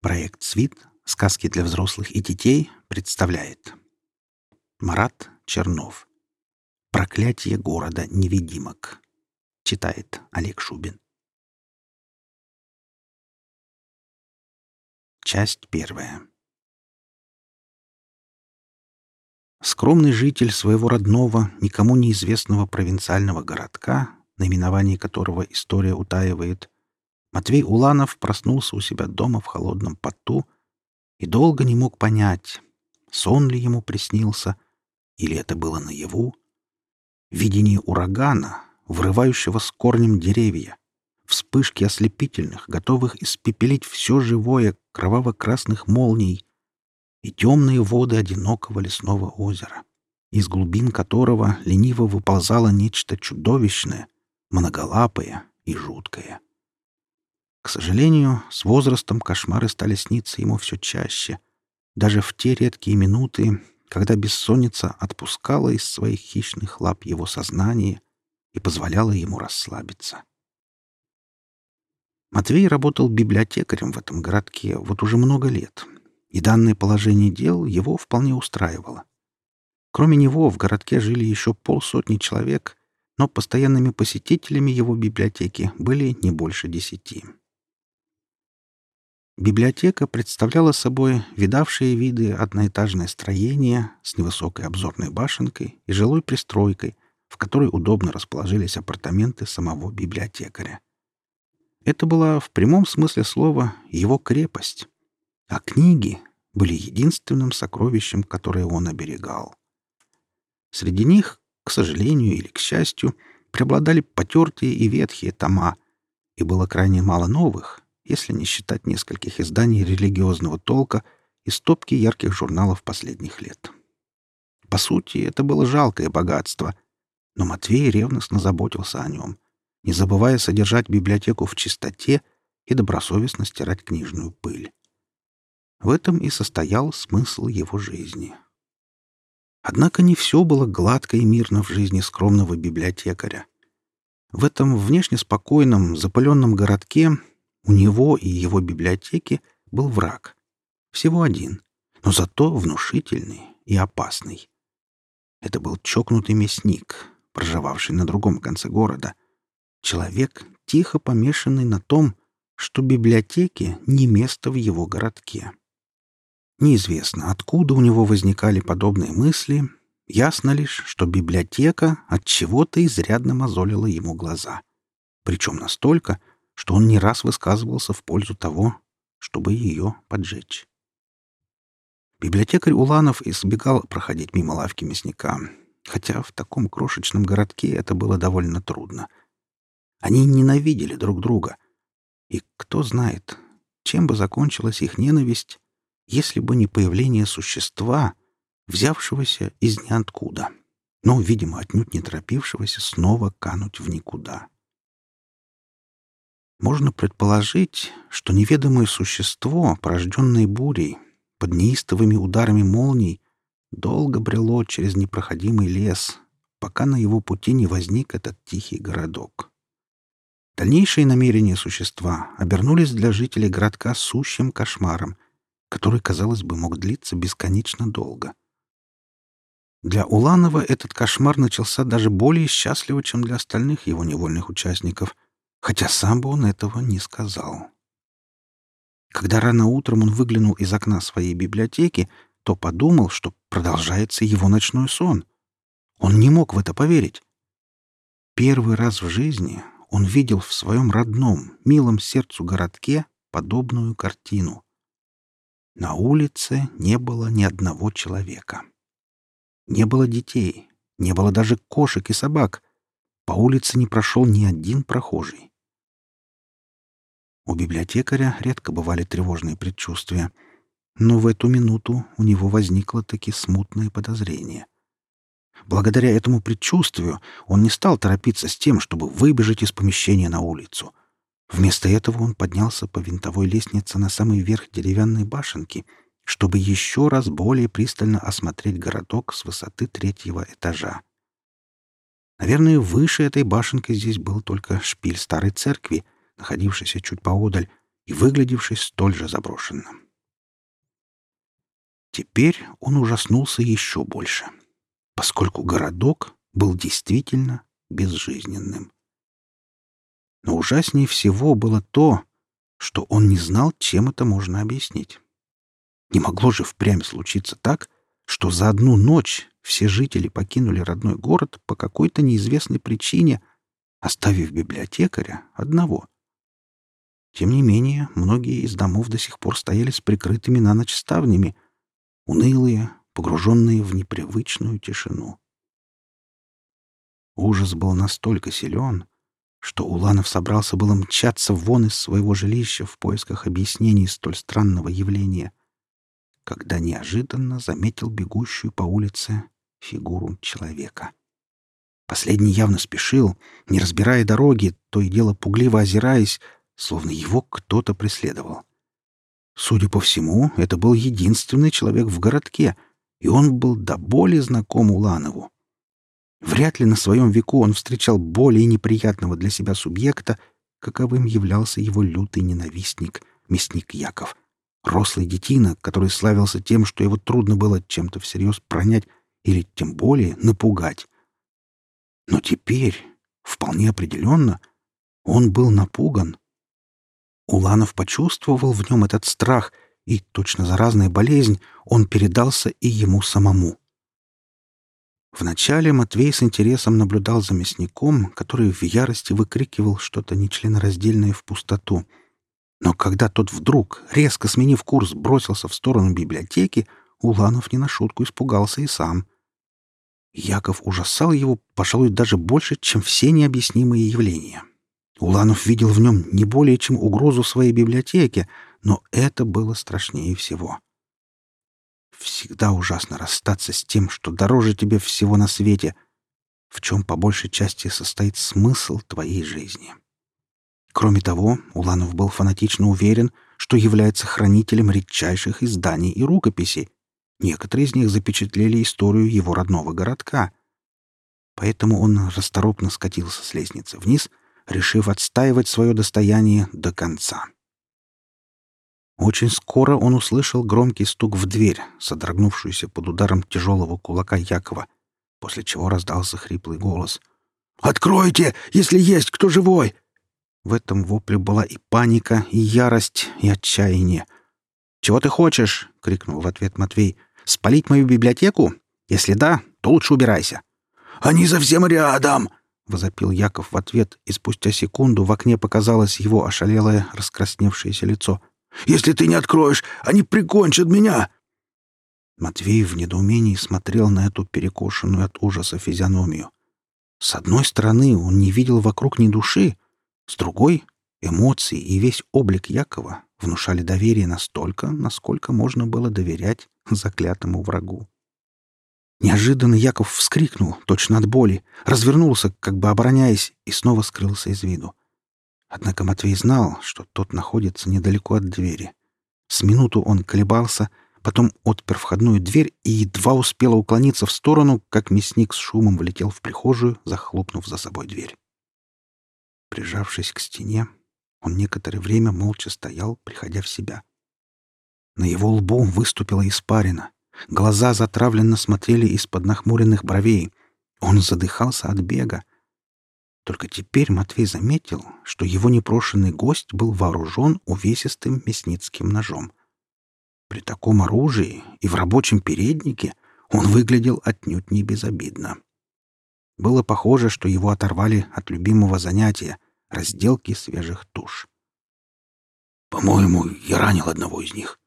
Проект «Свит. Сказки для взрослых и детей» представляет Марат Чернов. «Проклятие города невидимок» Читает Олег Шубин. Часть первая. Скромный житель своего родного, никому неизвестного провинциального городка, наименование которого история утаивает, Матвей Уланов проснулся у себя дома в холодном поту и долго не мог понять, сон ли ему приснился, или это было наяву. Видение урагана, врывающего с корнем деревья, вспышки ослепительных, готовых испепелить все живое кроваво-красных молний и темные воды одинокого лесного озера, из глубин которого лениво выползало нечто чудовищное, многолапое и жуткое. К сожалению, с возрастом кошмары стали сниться ему все чаще, даже в те редкие минуты, когда бессонница отпускала из своих хищных лап его сознание и позволяла ему расслабиться. Матвей работал библиотекарем в этом городке вот уже много лет, и данное положение дел его вполне устраивало. Кроме него в городке жили еще полсотни человек, но постоянными посетителями его библиотеки были не больше десяти. Библиотека представляла собой видавшие виды одноэтажное строение с невысокой обзорной башенкой и жилой пристройкой, в которой удобно расположились апартаменты самого библиотекаря. Это была в прямом смысле слова его крепость, а книги были единственным сокровищем, которое он оберегал. Среди них, к сожалению или к счастью, преобладали потертые и ветхие тома, и было крайне мало новых — если не считать нескольких изданий религиозного толка и стопки ярких журналов последних лет. По сути, это было жалкое богатство, но Матвей ревностно заботился о нем, не забывая содержать библиотеку в чистоте и добросовестно стирать книжную пыль. В этом и состоял смысл его жизни. Однако не все было гладко и мирно в жизни скромного библиотекаря. В этом внешне спокойном, запыленном городке у него и его библиотеки был враг. Всего один, но зато внушительный и опасный. Это был чокнутый мясник, проживавший на другом конце города. Человек, тихо помешанный на том, что библиотеке не место в его городке. Неизвестно, откуда у него возникали подобные мысли, ясно лишь, что библиотека от чего-то изрядно мозолила ему глаза. Причем настолько, что он не раз высказывался в пользу того, чтобы ее поджечь. Библиотекарь Уланов избегал проходить мимо лавки мясника, хотя в таком крошечном городке это было довольно трудно. Они ненавидели друг друга. И кто знает, чем бы закончилась их ненависть, если бы не появление существа, взявшегося из ниоткуда, но, видимо, отнюдь не торопившегося снова кануть в никуда. Можно предположить, что неведомое существо, порожденное бурей, под неистовыми ударами молний, долго брело через непроходимый лес, пока на его пути не возник этот тихий городок. Дальнейшие намерения существа обернулись для жителей городка сущим кошмаром, который, казалось бы, мог длиться бесконечно долго. Для Уланова этот кошмар начался даже более счастливо, чем для остальных его невольных участников — хотя сам бы он этого не сказал. Когда рано утром он выглянул из окна своей библиотеки, то подумал, что продолжается его ночной сон. Он не мог в это поверить. Первый раз в жизни он видел в своем родном, милом сердцу городке подобную картину. На улице не было ни одного человека. Не было детей, не было даже кошек и собак. По улице не прошел ни один прохожий. У библиотекаря редко бывали тревожные предчувствия, но в эту минуту у него возникло таки смутное подозрение. Благодаря этому предчувствию он не стал торопиться с тем, чтобы выбежать из помещения на улицу. Вместо этого он поднялся по винтовой лестнице на самый верх деревянной башенки, чтобы еще раз более пристально осмотреть городок с высоты третьего этажа. Наверное, выше этой башенки здесь был только шпиль старой церкви — находившийся чуть поодаль, и выглядевший столь же заброшенным. Теперь он ужаснулся еще больше, поскольку городок был действительно безжизненным. Но ужаснее всего было то, что он не знал, чем это можно объяснить. Не могло же впрямь случиться так, что за одну ночь все жители покинули родной город по какой-то неизвестной причине, оставив библиотекаря одного. Тем не менее, многие из домов до сих пор стояли с прикрытыми на ночь ставнями, унылые, погруженные в непривычную тишину. Ужас был настолько силен, что Уланов собрался было мчаться вон из своего жилища в поисках объяснений столь странного явления, когда неожиданно заметил бегущую по улице фигуру человека. Последний явно спешил, не разбирая дороги, то и дело пугливо озираясь, словно его кто-то преследовал. Судя по всему, это был единственный человек в городке, и он был до боли знаком Уланову. Вряд ли на своем веку он встречал более неприятного для себя субъекта, каковым являлся его лютый ненавистник, мясник Яков. Рослый детина, который славился тем, что его трудно было чем-то всерьез пронять или тем более напугать. Но теперь, вполне определенно, он был напуган. Уланов почувствовал в нем этот страх, и, точно заразная болезнь, он передался и ему самому. Вначале Матвей с интересом наблюдал за мясником, который в ярости выкрикивал что-то нечленораздельное в пустоту. Но когда тот вдруг, резко сменив курс, бросился в сторону библиотеки, Уланов не на шутку испугался и сам. Яков ужасал его, пожалуй, даже больше, чем все необъяснимые явления. Уланов видел в нем не более чем угрозу своей библиотеке, но это было страшнее всего. Всегда ужасно расстаться с тем, что дороже тебе всего на свете, в чем по большей части состоит смысл твоей жизни. Кроме того, Уланов был фанатично уверен, что является хранителем редчайших изданий и рукописей. Некоторые из них запечатлели историю его родного городка. Поэтому он расторопно скатился с лестницы вниз — решив отстаивать свое достояние до конца. Очень скоро он услышал громкий стук в дверь, содрогнувшуюся под ударом тяжелого кулака Якова, после чего раздался хриплый голос. «Откройте, если есть кто живой!» В этом вопле была и паника, и ярость, и отчаяние. «Чего ты хочешь?» — крикнул в ответ Матвей. «Спалить мою библиотеку? Если да, то лучше убирайся». «Они совсем рядом!» — возопил Яков в ответ, и спустя секунду в окне показалось его ошалелое, раскрасневшееся лицо. «Если ты не откроешь, они прикончат меня!» Матвей в недоумении смотрел на эту перекошенную от ужаса физиономию. С одной стороны, он не видел вокруг ни души, с другой — эмоции и весь облик Якова внушали доверие настолько, насколько можно было доверять заклятому врагу. Неожиданно Яков вскрикнул, точно от боли, развернулся, как бы обороняясь, и снова скрылся из виду. Однако Матвей знал, что тот находится недалеко от двери. С минуту он колебался, потом отпер входную дверь и едва успел уклониться в сторону, как мясник с шумом влетел в прихожую, захлопнув за собой дверь. Прижавшись к стене, он некоторое время молча стоял, приходя в себя. На его лбу выступила испарина — Глаза затравленно смотрели из-под нахмуренных бровей. Он задыхался от бега. Только теперь Матвей заметил, что его непрошенный гость был вооружен увесистым мясницким ножом. При таком оружии и в рабочем переднике он выглядел отнюдь не безобидно. Было похоже, что его оторвали от любимого занятия — разделки свежих туш. «По-моему, я ранил одного из них»,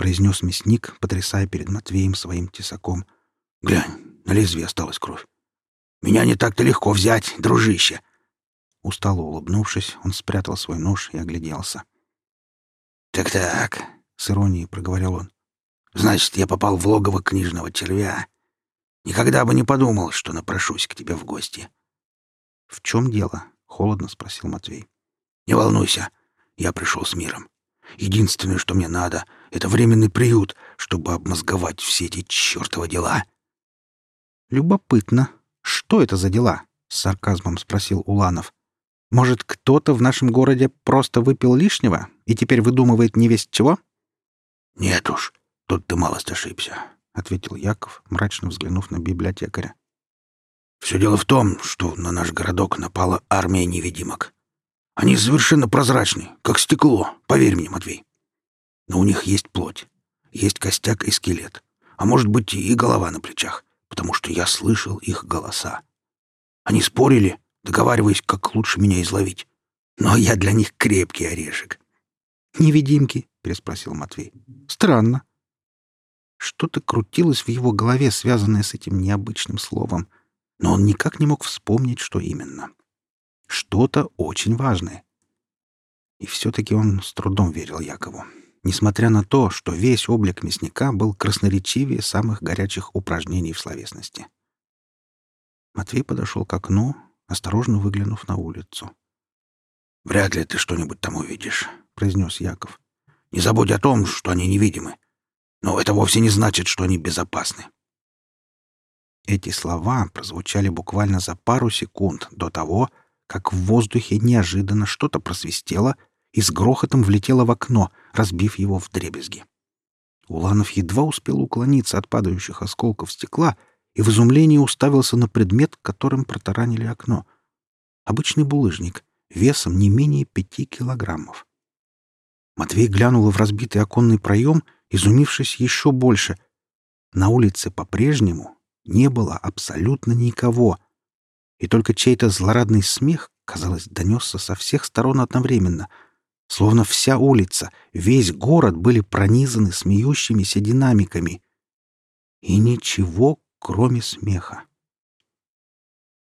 произнес мясник, потрясая перед Матвеем своим тесаком. «Глянь, на лезвие осталась кровь. Меня не так-то легко взять, дружище!» Устало улыбнувшись, он спрятал свой нож и огляделся. «Так-так», — с иронией проговорил он, — «значит, я попал в логово книжного червя. Никогда бы не подумал, что напрошусь к тебе в гости». «В чем дело?» — холодно спросил Матвей. «Не волнуйся, я пришел с миром. Единственное, что мне надо, — это временный приют, чтобы обмозговать все эти чертовы дела». «Любопытно. Что это за дела?» — с сарказмом спросил Уланов. Может, кто-то в нашем городе просто выпил лишнего и теперь выдумывает не весть чего?» «Нет уж, тут ты малость ошибся», — ответил Яков, мрачно взглянув на библиотекаря. «Все дело в том, что на наш городок напала армия невидимок. Они совершенно прозрачны, как стекло, поверь мне, Матвей. Но у них есть плоть, есть костяк и скелет, а может быть и голова на плечах, потому что я слышал их голоса. Они спорили, договариваясь, как лучше меня изловить. Но я для них крепкий орешек. «Невидимки?» — переспросил Матвей. «Странно». Что-то крутилось в его голове, связанное с этим необычным словом, но он никак не мог вспомнить, что именно. Что-то очень важное. И все-таки он с трудом верил Якову, несмотря на то, что весь облик мясника был красноречивее самых горячих упражнений в словесности. Матвей подошел к окну, осторожно выглянув на улицу. «Вряд ли ты что-нибудь там увидишь», — произнес Яков. «Не забудь о том, что они невидимы. Но это вовсе не значит, что они безопасны». Эти слова прозвучали буквально за пару секунд до того, как в воздухе неожиданно что-то просвистело и с грохотом влетело в окно, разбив его в дребезги. Уланов едва успел уклониться от падающих осколков стекла и в изумлении уставился на предмет, которым протаранили окно. Обычный булыжник, весом не менее пяти килограммов. Матвей глянул в разбитый оконный проем, изумившись еще больше. На улице по-прежнему не было абсолютно никого. И только чей-то злорадный смех, казалось, донесся со всех сторон одновременно. Словно вся улица, весь город были пронизаны смеющимися динамиками. И ничего, кроме смеха.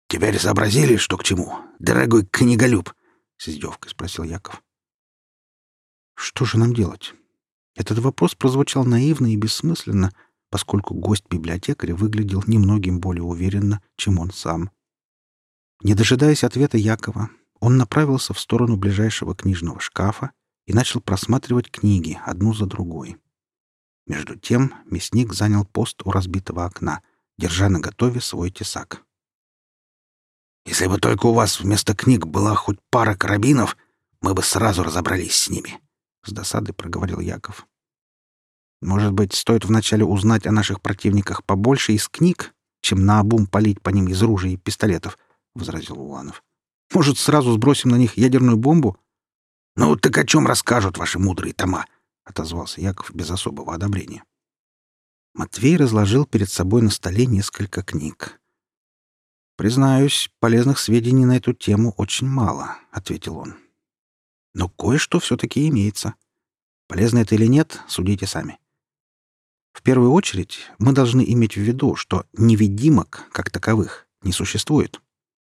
«Теперь сообразили, что к чему, дорогой книголюб?» — с издевкой спросил Яков. «Что же нам делать?» Этот вопрос прозвучал наивно и бессмысленно, поскольку гость библиотекаря выглядел немногим более уверенно, чем он сам. Не дожидаясь ответа Якова, он направился в сторону ближайшего книжного шкафа и начал просматривать книги одну за другой. Между тем мясник занял пост у разбитого окна, держа на готове свой тесак. «Если бы только у вас вместо книг была хоть пара карабинов, мы бы сразу разобрались с ними», — с досадой проговорил Яков. Может быть, стоит вначале узнать о наших противниках побольше из книг, чем наобум палить по ним из ружей и пистолетов, — возразил Уланов. Может, сразу сбросим на них ядерную бомбу? — Ну, так о чем расскажут ваши мудрые тома? — отозвался Яков без особого одобрения. Матвей разложил перед собой на столе несколько книг. «Признаюсь, полезных сведений на эту тему очень мало», — ответил он. «Но кое-что все-таки имеется. Полезно это или нет, судите сами. В первую очередь мы должны иметь в виду, что невидимок, как таковых, не существует.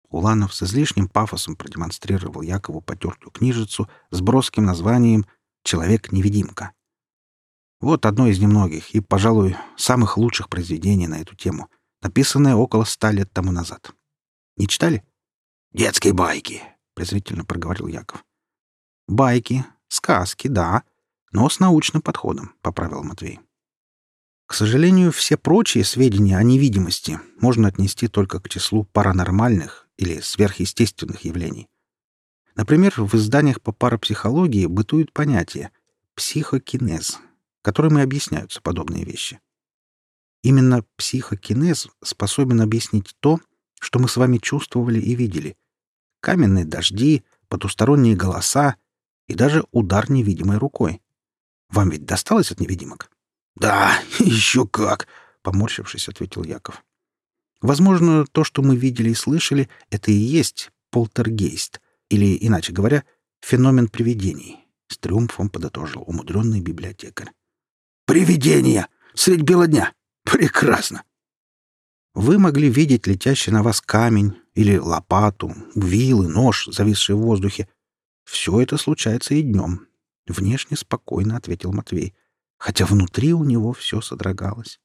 Уланов с излишним пафосом продемонстрировал Якову потертую книжицу с броским названием «Человек-невидимка». Вот одно из немногих и, пожалуй, самых лучших произведений на эту тему, написанное около ста лет тому назад. Не читали? «Детские байки», — презрительно проговорил Яков. «Байки, сказки, да, но с научным подходом», — поправил Матвей. К сожалению, все прочие сведения о невидимости можно отнести только к числу паранормальных или сверхъестественных явлений. Например, в изданиях по парапсихологии бытует понятие психокинез, которым и объясняются подобные вещи. Именно психокинез способен объяснить то, что мы с вами чувствовали и видели. Каменные дожди, потусторонние голоса и даже удар невидимой рукой. Вам ведь досталось от невидимок? «Да, еще как!» — поморщившись, ответил Яков. «Возможно, то, что мы видели и слышали, это и есть полтергейст, или, иначе говоря, феномен привидений», — с триумфом подытожил умудренный библиотекарь. «Привидения! Средь бела дня! Прекрасно!» Вы могли видеть летящий на вас камень или лопату, вилы, нож, зависший в воздухе. Все это случается и днем. Внешне спокойно ответил Матвей хотя внутри у него все содрогалось.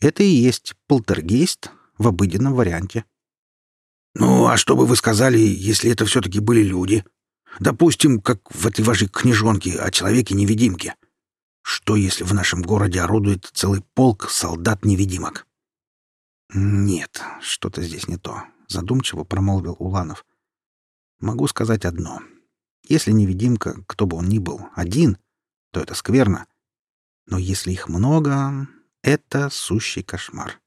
Это и есть полтергейст в обыденном варианте. «Ну, а что бы вы сказали, если это все-таки были люди? Допустим, как в этой вашей книжонке о человеке-невидимке. Что, если в нашем городе орудует целый полк солдат-невидимок?» «Нет, что-то здесь не то», — задумчиво промолвил Уланов. Могу сказать одно. Если невидимка, кто бы он ни был, один, то это скверно. Но если их много, это сущий кошмар.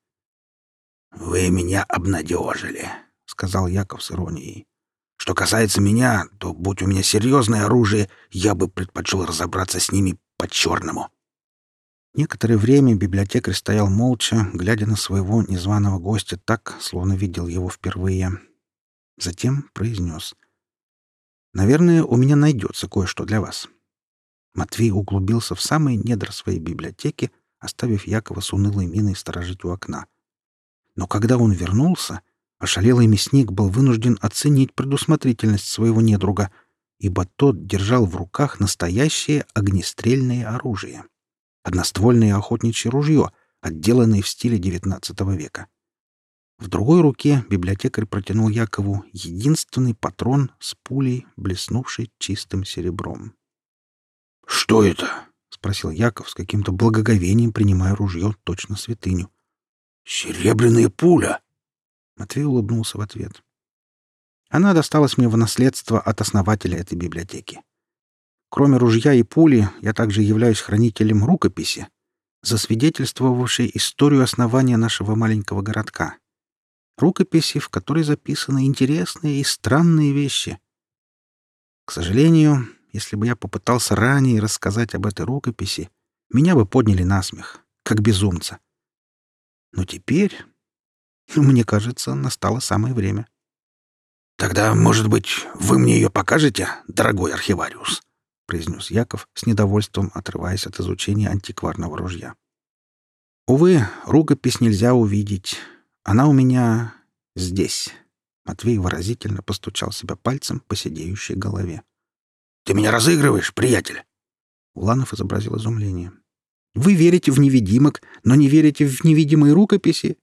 «Вы меня обнадежили», — сказал Яков с иронией. «Что касается меня, то, будь у меня серьезное оружие, я бы предпочел разобраться с ними по-черному». Некоторое время библиотекарь стоял молча, глядя на своего незваного гостя так, словно видел его впервые. Затем произнес. «Наверное, у меня найдется кое-что для вас». Матвей углубился в самые недра своей библиотеки, оставив Якова с унылой миной сторожить у окна. Но когда он вернулся, ошалелый мясник был вынужден оценить предусмотрительность своего недруга, ибо тот держал в руках настоящее огнестрельное оружие — одноствольное охотничье ружье, отделанное в стиле XIX века. В другой руке библиотекарь протянул Якову единственный патрон с пулей, блеснувшей чистым серебром. «Что это?» — спросил Яков с каким-то благоговением, принимая ружье точно святыню. «Серебряная пуля!» Матвей улыбнулся в ответ. Она досталась мне в наследство от основателя этой библиотеки. Кроме ружья и пули, я также являюсь хранителем рукописи, засвидетельствовавшей историю основания нашего маленького городка. Рукописи, в которой записаны интересные и странные вещи. К сожалению, если бы я попытался ранее рассказать об этой рукописи, меня бы подняли на смех, как безумца. Но теперь, мне кажется, настало самое время. «Тогда, может быть, вы мне ее покажете, дорогой архивариус?» — произнес Яков с недовольством, отрываясь от изучения антикварного ружья. «Увы, рукопись нельзя увидеть. Она у меня здесь». Матвей выразительно постучал себя пальцем по сидеющей голове. «Ты меня разыгрываешь, приятель?» Уланов изобразил изумление. «Вы верите в невидимок, но не верите в невидимые рукописи?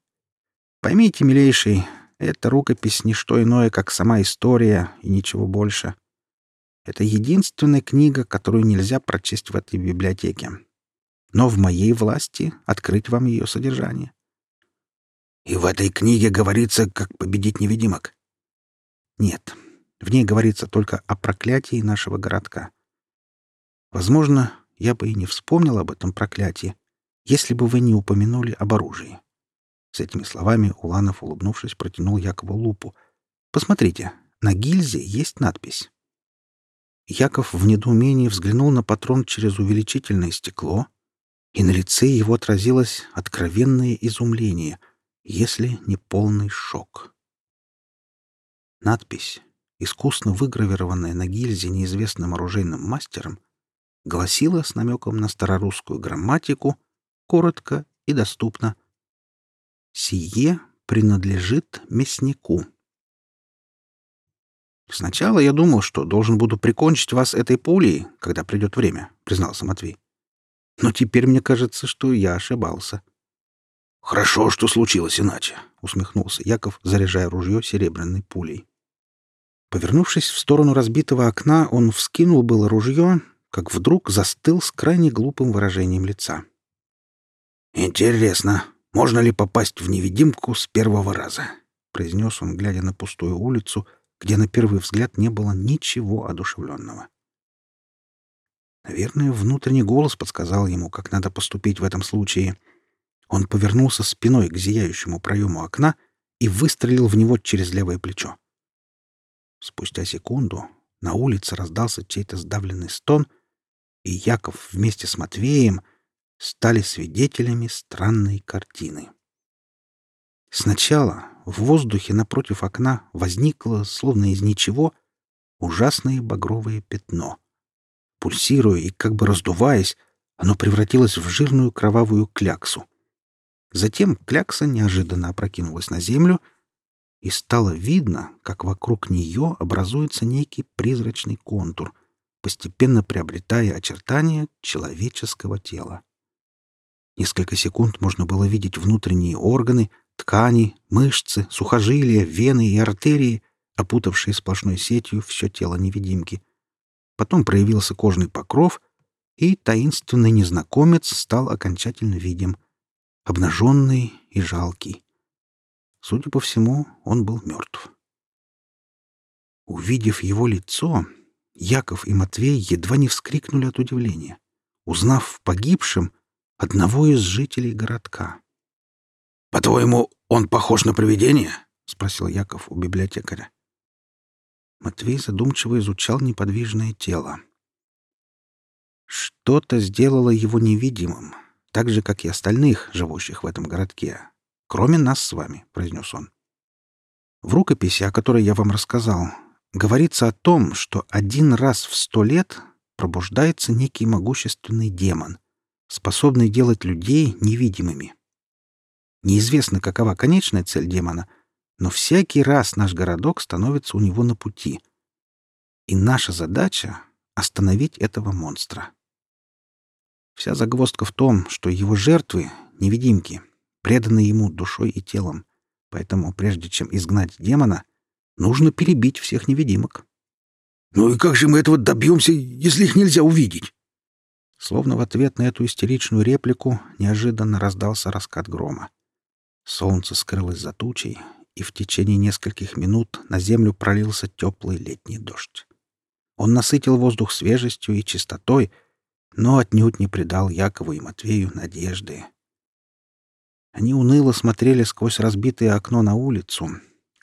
Поймите, милейший, эта рукопись — не что иное, как сама история и ничего больше. Это единственная книга, которую нельзя прочесть в этой библиотеке. Но в моей власти открыть вам ее содержание. И в этой книге говорится, как победить невидимок? Нет. В ней говорится только о проклятии нашего городка. Возможно, я бы и не вспомнил об этом проклятии, если бы вы не упомянули об оружии. С этими словами Уланов, улыбнувшись, протянул Якову лупу. «Посмотрите, на гильзе есть надпись. Яков в недоумении взглянул на патрон через увеличительное стекло, и на лице его отразилось откровенное изумление, если не полный шок. Надпись, искусно выгравированная на гильзе неизвестным оружейным мастером, гласила с намеком на старорусскую грамматику коротко и доступно «Сие принадлежит мяснику». «Сначала я думал, что должен буду прикончить вас этой пулей, когда придет время», — признался Матвей. «Но теперь мне кажется, что я ошибался». «Хорошо, что случилось иначе», — усмехнулся Яков, заряжая ружье серебряной пулей. Повернувшись в сторону разбитого окна, он вскинул было ружье, как вдруг застыл с крайне глупым выражением лица. «Интересно, можно ли попасть в невидимку с первого раза?» — произнес он, глядя на пустую улицу — где на первый взгляд не было ничего одушевленного. Наверное, внутренний голос подсказал ему, как надо поступить в этом случае. Он повернулся спиной к зияющему проему окна и выстрелил в него через левое плечо. Спустя секунду на улице раздался чей-то сдавленный стон, и Яков вместе с Матвеем стали свидетелями странной картины. Сначала в воздухе напротив окна возникло, словно из ничего, ужасное багровое пятно. Пульсируя и как бы раздуваясь, оно превратилось в жирную кровавую кляксу. Затем клякса неожиданно опрокинулась на землю, и стало видно, как вокруг нее образуется некий призрачный контур, постепенно приобретая очертания человеческого тела. Несколько секунд можно было видеть внутренние органы — Ткани, мышцы, сухожилия, вены и артерии, опутавшие сплошной сетью все тело невидимки. Потом проявился кожный покров, и таинственный незнакомец стал окончательно видим, обнаженный и жалкий. Судя по всему, он был мертв. Увидев его лицо, Яков и Матвей едва не вскрикнули от удивления, узнав в погибшем одного из жителей городка. «По-твоему, он похож на привидение?» — спросил Яков у библиотекаря. Матвей задумчиво изучал неподвижное тело. Что-то сделало его невидимым, так же, как и остальных, живущих в этом городке. Кроме нас с вами, — произнес он. В рукописи, о которой я вам рассказал, говорится о том, что один раз в сто лет пробуждается некий могущественный демон, способный делать людей невидимыми. Неизвестно, какова конечная цель демона, но всякий раз наш городок становится у него на пути. И наша задача — остановить этого монстра. Вся загвоздка в том, что его жертвы — невидимки, преданы ему душой и телом, поэтому прежде чем изгнать демона, нужно перебить всех невидимок. «Ну и как же мы этого добьемся, если их нельзя увидеть?» Словно в ответ на эту истеричную реплику неожиданно раздался раскат грома. Солнце скрылось за тучей, и в течение нескольких минут на землю пролился теплый летний дождь. Он насытил воздух свежестью и чистотой, но отнюдь не придал Якову и Матвею надежды. Они уныло смотрели сквозь разбитое окно на улицу,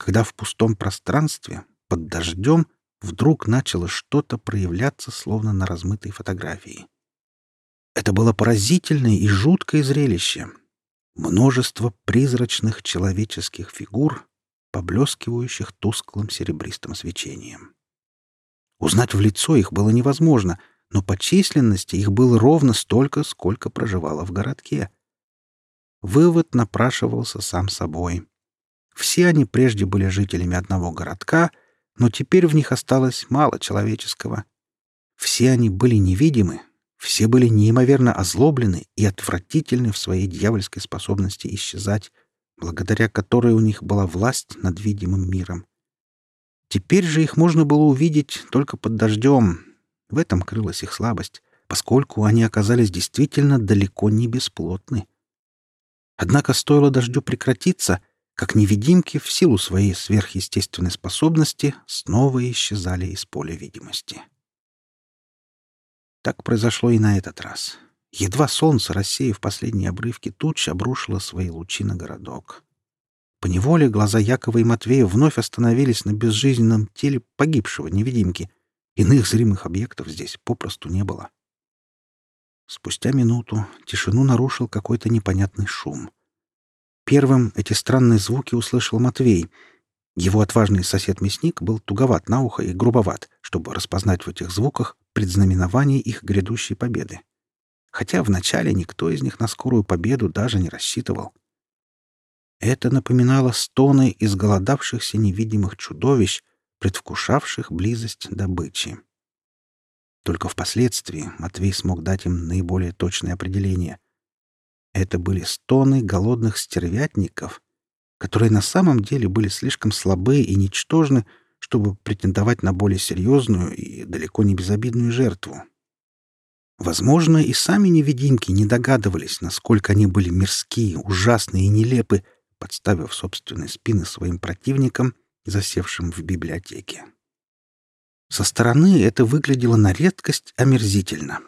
когда в пустом пространстве, под дождем, вдруг начало что-то проявляться, словно на размытой фотографии. Это было поразительное и жуткое зрелище — множество призрачных человеческих фигур, поблескивающих тусклым серебристым свечением. Узнать в лицо их было невозможно, но по численности их было ровно столько, сколько проживало в городке. Вывод напрашивался сам собой. Все они прежде были жителями одного городка, но теперь в них осталось мало человеческого. Все они были невидимы, все были неимоверно озлоблены и отвратительны в своей дьявольской способности исчезать, благодаря которой у них была власть над видимым миром. Теперь же их можно было увидеть только под дождем. В этом крылась их слабость, поскольку они оказались действительно далеко не бесплотны. Однако стоило дождю прекратиться, как невидимки в силу своей сверхъестественной способности снова исчезали из поля видимости. Так произошло и на этот раз. Едва солнце, рассеяв последние обрывки туч, обрушило свои лучи на городок. Поневоле глаза Якова и Матвея вновь остановились на безжизненном теле погибшего невидимки. Иных зримых объектов здесь попросту не было. Спустя минуту тишину нарушил какой-то непонятный шум. Первым эти странные звуки услышал Матвей. Его отважный сосед-мясник был туговат на ухо и грубоват, чтобы распознать в этих звуках предзнаменование их грядущей победы. Хотя вначале никто из них на скорую победу даже не рассчитывал. Это напоминало стоны изголодавшихся невидимых чудовищ, предвкушавших близость добычи. Только впоследствии Матвей смог дать им наиболее точное определение. Это были стоны голодных стервятников, которые на самом деле были слишком слабы и ничтожны, чтобы претендовать на более серьезную и далеко не безобидную жертву. Возможно, и сами невидимки не догадывались, насколько они были мирские, ужасные и нелепы, подставив собственные спины своим противникам, засевшим в библиотеке. Со стороны это выглядело на редкость омерзительно.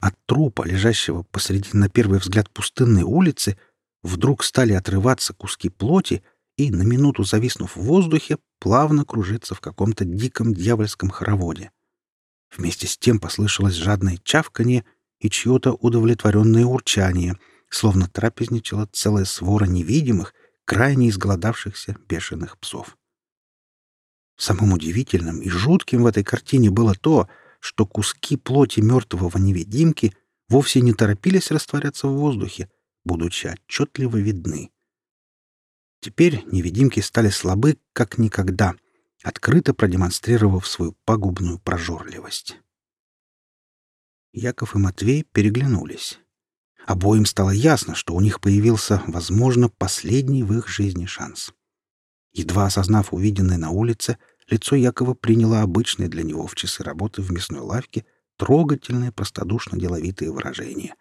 От трупа, лежащего посреди на первый взгляд пустынной улицы, вдруг стали отрываться куски плоти и, на минуту зависнув в воздухе, плавно кружиться в каком-то диком дьявольском хороводе. Вместе с тем послышалось жадное чавканье и чье-то удовлетворенное урчание, словно трапезничала целая свора невидимых, крайне изголодавшихся бешеных псов. Самым удивительным и жутким в этой картине было то, что куски плоти мертвого невидимки вовсе не торопились растворяться в воздухе, будучи отчетливо видны. Теперь невидимки стали слабы, как никогда, открыто продемонстрировав свою пагубную прожорливость. Яков и Матвей переглянулись. Обоим стало ясно, что у них появился, возможно, последний в их жизни шанс. Едва осознав увиденное на улице, лицо Якова приняло обычное для него в часы работы в мясной лавке трогательное, простодушно-деловитое выражение.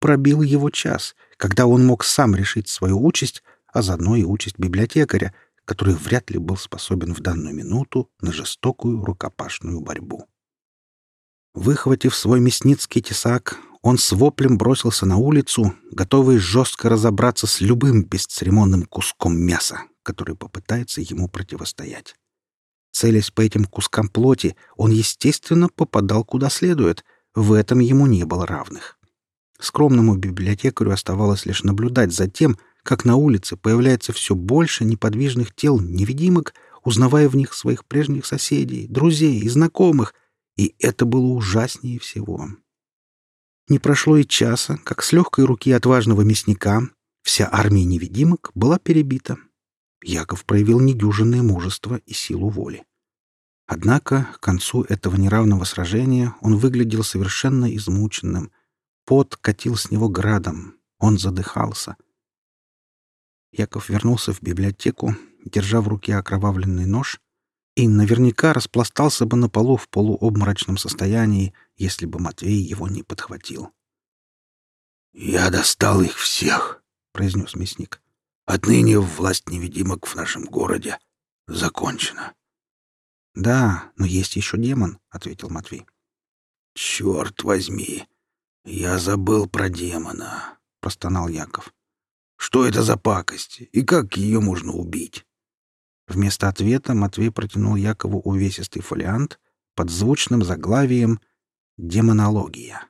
Пробил его час, когда он мог сам решить свою участь, а заодно и участь библиотекаря, который вряд ли был способен в данную минуту на жестокую рукопашную борьбу. Выхватив свой мясницкий тесак, он с воплем бросился на улицу, готовый жестко разобраться с любым бесцеремонным куском мяса, который попытается ему противостоять. Целясь по этим кускам плоти, он, естественно, попадал куда следует. В этом ему не было равных. Скромному библиотекарю оставалось лишь наблюдать за тем, как на улице появляется все больше неподвижных тел невидимок, узнавая в них своих прежних соседей, друзей и знакомых, и это было ужаснее всего. Не прошло и часа, как с легкой руки отважного мясника вся армия невидимок была перебита. Яков проявил недюжинное мужество и силу воли. Однако к концу этого неравного сражения он выглядел совершенно измученным. Пот катил с него градом. Он задыхался. Яков вернулся в библиотеку, держа в руке окровавленный нож, и наверняка распластался бы на полу в полуобморочном состоянии, если бы Матвей его не подхватил. «Я достал их всех», — произнес мясник. «Отныне власть невидимок в нашем городе закончена». «Да, но есть еще демон», — ответил Матвей. «Черт возьми! Я забыл про демона», — простонал Яков. Что это за пакость? И как ее можно убить? Вместо ответа Матвей протянул Якову увесистый фолиант под звучным заглавием «Демонология».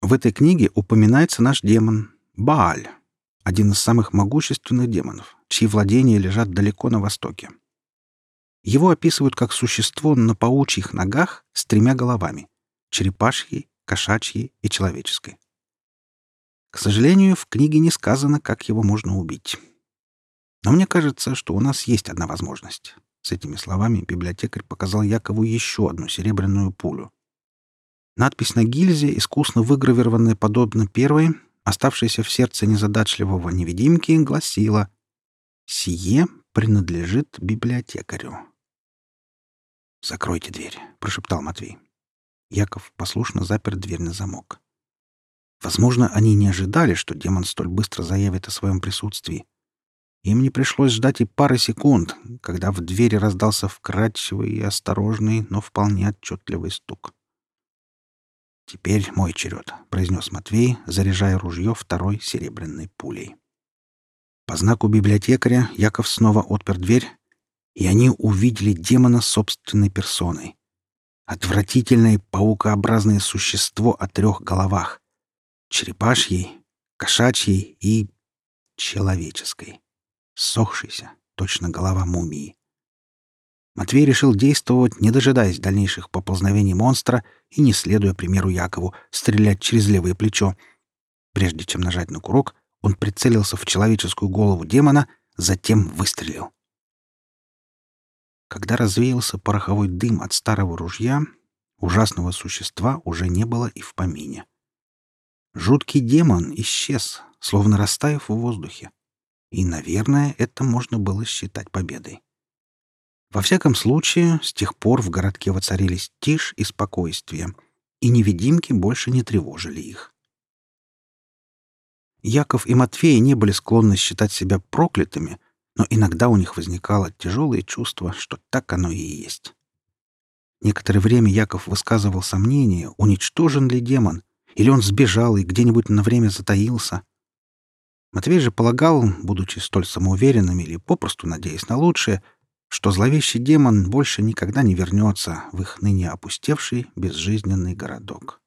В этой книге упоминается наш демон Бааль, один из самых могущественных демонов, чьи владения лежат далеко на востоке. Его описывают как существо на паучьих ногах с тремя головами — черепашьей, кошачьей и человеческой. К сожалению, в книге не сказано, как его можно убить. Но мне кажется, что у нас есть одна возможность. С этими словами библиотекарь показал Якову еще одну серебряную пулю. Надпись на гильзе, искусно выгравированная подобно первой, оставшаяся в сердце незадачливого невидимки, гласила «Сие принадлежит библиотекарю». «Закройте дверь», — прошептал Матвей. Яков послушно запер дверь на замок. Возможно, они не ожидали, что демон столь быстро заявит о своем присутствии. Им не пришлось ждать и пары секунд, когда в двери раздался вкрадчивый и осторожный, но вполне отчетливый стук. «Теперь мой черед», — произнес Матвей, заряжая ружье второй серебряной пулей. По знаку библиотекаря Яков снова отпер дверь, и они увидели демона собственной персоной. Отвратительное паукообразное существо о трех головах черепашьей, кошачьей и человеческой, сохшейся, точно голова мумии. Матвей решил действовать, не дожидаясь дальнейших поползновений монстра и не следуя примеру Якову, стрелять через левое плечо. Прежде чем нажать на курок, он прицелился в человеческую голову демона, затем выстрелил. Когда развеялся пороховой дым от старого ружья, ужасного существа уже не было и в помине. Жуткий демон исчез, словно растаяв в воздухе. И, наверное, это можно было считать победой. Во всяком случае, с тех пор в городке воцарились тишь и спокойствие, и невидимки больше не тревожили их. Яков и Матфей не были склонны считать себя проклятыми, но иногда у них возникало тяжелое чувство, что так оно и есть. Некоторое время Яков высказывал сомнение, уничтожен ли демон, или он сбежал и где-нибудь на время затаился. Матвей же полагал, будучи столь самоуверенным или попросту надеясь на лучшее, что зловещий демон больше никогда не вернется в их ныне опустевший безжизненный городок.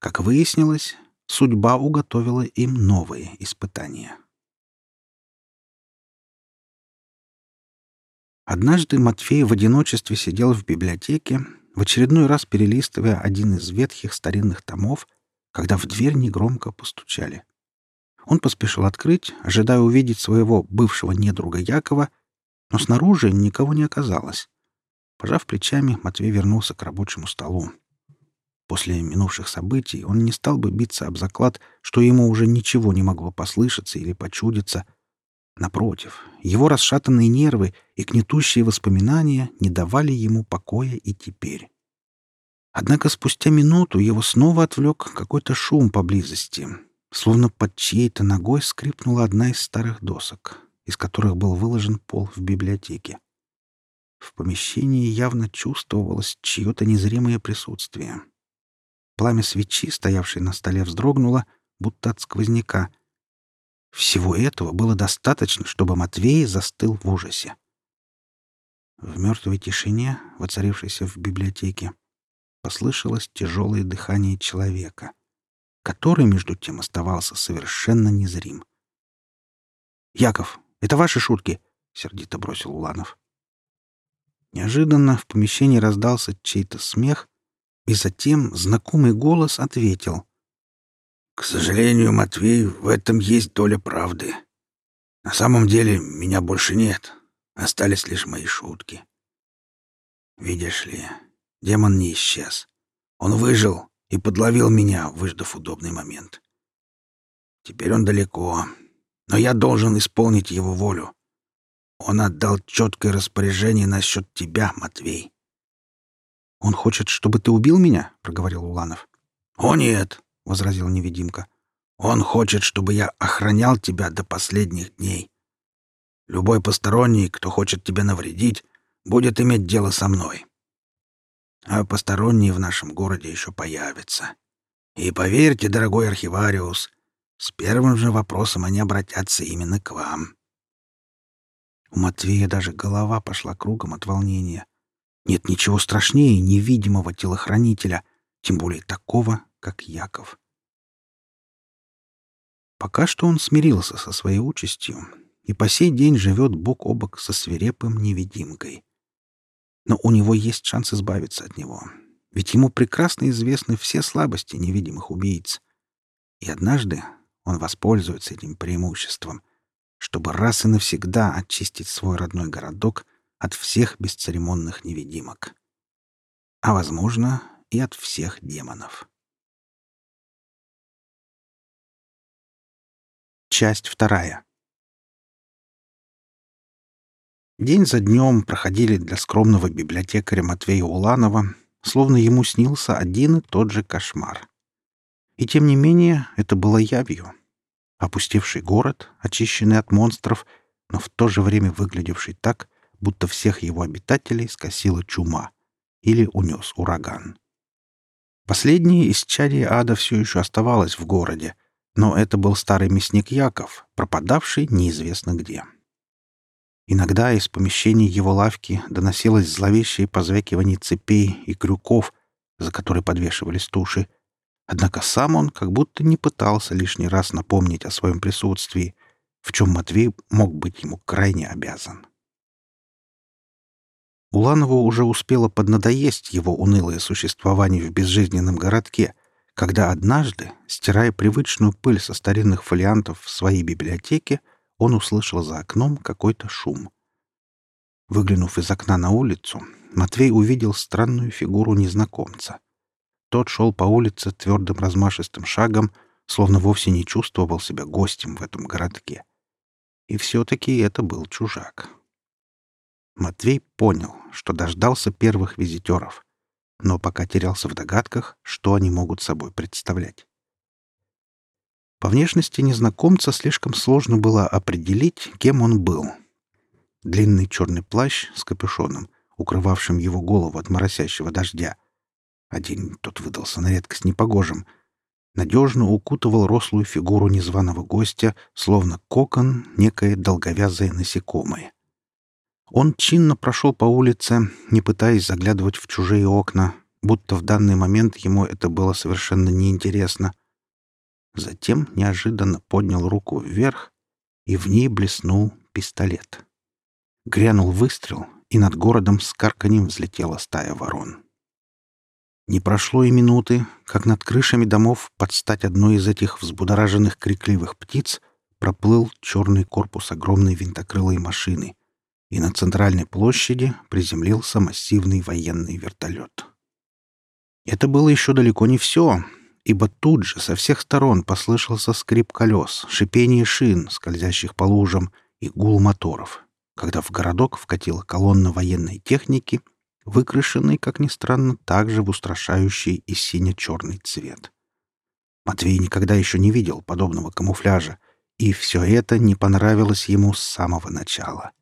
Как выяснилось, судьба уготовила им новые испытания. Однажды Матфей в одиночестве сидел в библиотеке в очередной раз перелистывая один из ветхих старинных томов, когда в дверь негромко постучали. Он поспешил открыть, ожидая увидеть своего бывшего недруга Якова, но снаружи никого не оказалось. Пожав плечами, Матвей вернулся к рабочему столу. После минувших событий он не стал бы биться об заклад, что ему уже ничего не могло послышаться или почудиться. Напротив, его расшатанные нервы и гнетущие воспоминания не давали ему покоя и теперь. Однако спустя минуту его снова отвлек какой-то шум поблизости, словно под чьей-то ногой скрипнула одна из старых досок. Из которых был выложен пол в библиотеке. В помещении явно чувствовалось чье-то незримое присутствие. Пламя свечи, стоявшей на столе, вздрогнуло, будто от сквозняка. Всего этого было достаточно, чтобы Матвей застыл в ужасе. В мертвой тишине, воцарившейся в библиотеке, послышалось тяжелое дыхание человека, который, между тем, оставался совершенно незрим. «Яков, это ваши шутки!» — сердито бросил Уланов. Неожиданно в помещении раздался чей-то смех, и затем знакомый голос ответил. «К сожалению, Матвей, в этом есть доля правды. На самом деле меня больше нет. Остались лишь мои шутки. Видишь ли, демон не исчез. Он выжил и подловил меня, выждав удобный момент. Теперь он далеко, но я должен исполнить его волю. Он отдал четкое распоряжение насчет тебя, Матвей. «Он хочет, чтобы ты убил меня?» — проговорил Уланов. «О, нет!» — возразил невидимка. «Он хочет, чтобы я охранял тебя до последних дней. Любой посторонний, кто хочет тебе навредить, будет иметь дело со мной. А посторонние в нашем городе еще появятся. И поверьте, дорогой архивариус, с первым же вопросом они обратятся именно к вам. У Матвея даже голова пошла кругом от волнения. Нет ничего страшнее невидимого телохранителя, тем более такого, как Яков. Пока что он смирился со своей участью и по сей день живет бок о бок со свирепым невидимкой. Но у него есть шанс избавиться от него, ведь ему прекрасно известны все слабости невидимых убийц. И однажды он воспользуется этим преимуществом — чтобы раз и навсегда очистить свой родной городок от всех бесцеремонных невидимок. А, возможно, и от всех демонов. Часть вторая. День за днем проходили для скромного библиотекаря Матвея Уланова, словно ему снился один и тот же кошмар. И тем не менее это было явью — Опустевший город, очищенный от монстров, но в то же время выглядевший так, будто всех его обитателей скосила чума или унес ураган. Последнее из чади ада все еще оставалось в городе, но это был старый мясник Яков, пропадавший неизвестно где. Иногда из помещений его лавки доносилось зловещее позвякивание цепей и крюков, за которые подвешивались туши, Однако сам он как будто не пытался лишний раз напомнить о своем присутствии, в чем Матвей мог быть ему крайне обязан. Уланову уже успело поднадоесть его унылое существование в безжизненном городке, когда однажды, стирая привычную пыль со старинных фолиантов в своей библиотеке, он услышал за окном какой-то шум. Выглянув из окна на улицу, Матвей увидел странную фигуру незнакомца. Тот шел по улице твердым размашистым шагом, словно вовсе не чувствовал себя гостем в этом городке. И все-таки это был чужак. Матвей понял, что дождался первых визитеров, но пока терялся в догадках, что они могут собой представлять. По внешности незнакомца слишком сложно было определить, кем он был. Длинный черный плащ с капюшоном, укрывавшим его голову от моросящего дождя, один тот выдался на редкость непогожим. Надежно укутывал рослую фигуру незваного гостя, словно кокон, некое долговязое насекомое. Он чинно прошел по улице, не пытаясь заглядывать в чужие окна, будто в данный момент ему это было совершенно неинтересно. Затем неожиданно поднял руку вверх, и в ней блеснул пистолет. Грянул выстрел, и над городом с карканем взлетела стая ворон. Не прошло и минуты, как над крышами домов под стать одной из этих взбудораженных крикливых птиц проплыл черный корпус огромной винтокрылой машины, и на центральной площади приземлился массивный военный вертолет. Это было еще далеко не все, ибо тут же со всех сторон послышался скрип колес, шипение шин, скользящих по лужам, и гул моторов, когда в городок вкатила колонна военной техники — выкрашенный, как ни странно, также в устрашающий и сине-черный цвет. Матвей никогда еще не видел подобного камуфляжа И все это не понравилось ему с самого начала.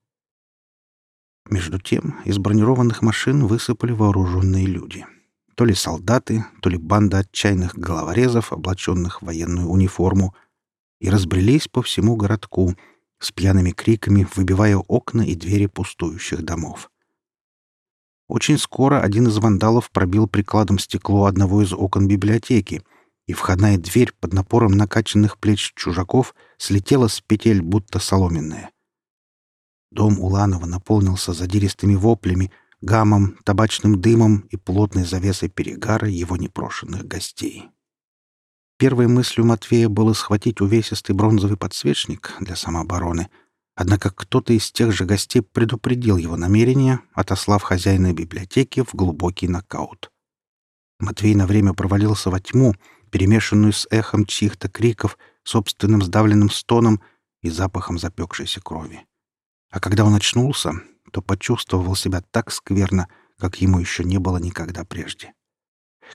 Между тем из бронированных машин высыпали вооруженные люди. То ли солдаты, то ли банда отчаянных головорезов, облаченных в военную униформу, и разбрелись по всему городку с пьяными криками, выбивая окна и двери пустующих домов. Очень скоро один из вандалов пробил прикладом стекло одного из окон библиотеки, и входная дверь под напором накачанных плеч чужаков слетела с петель, будто соломенная. Дом Уланова наполнился задиристыми воплями, гамом, табачным дымом и плотной завесой перегара его непрошенных гостей. Первой мыслью Матвея было схватить увесистый бронзовый подсвечник для самообороны, однако кто-то из тех же гостей предупредил его намерение, отослав хозяина библиотеки в глубокий нокаут. Матвей на время провалился во тьму, перемешанную с эхом чьих-то криков, собственным сдавленным стоном и запахом запекшейся крови. А когда он очнулся, то почувствовал себя так скверно, как ему еще не было никогда прежде.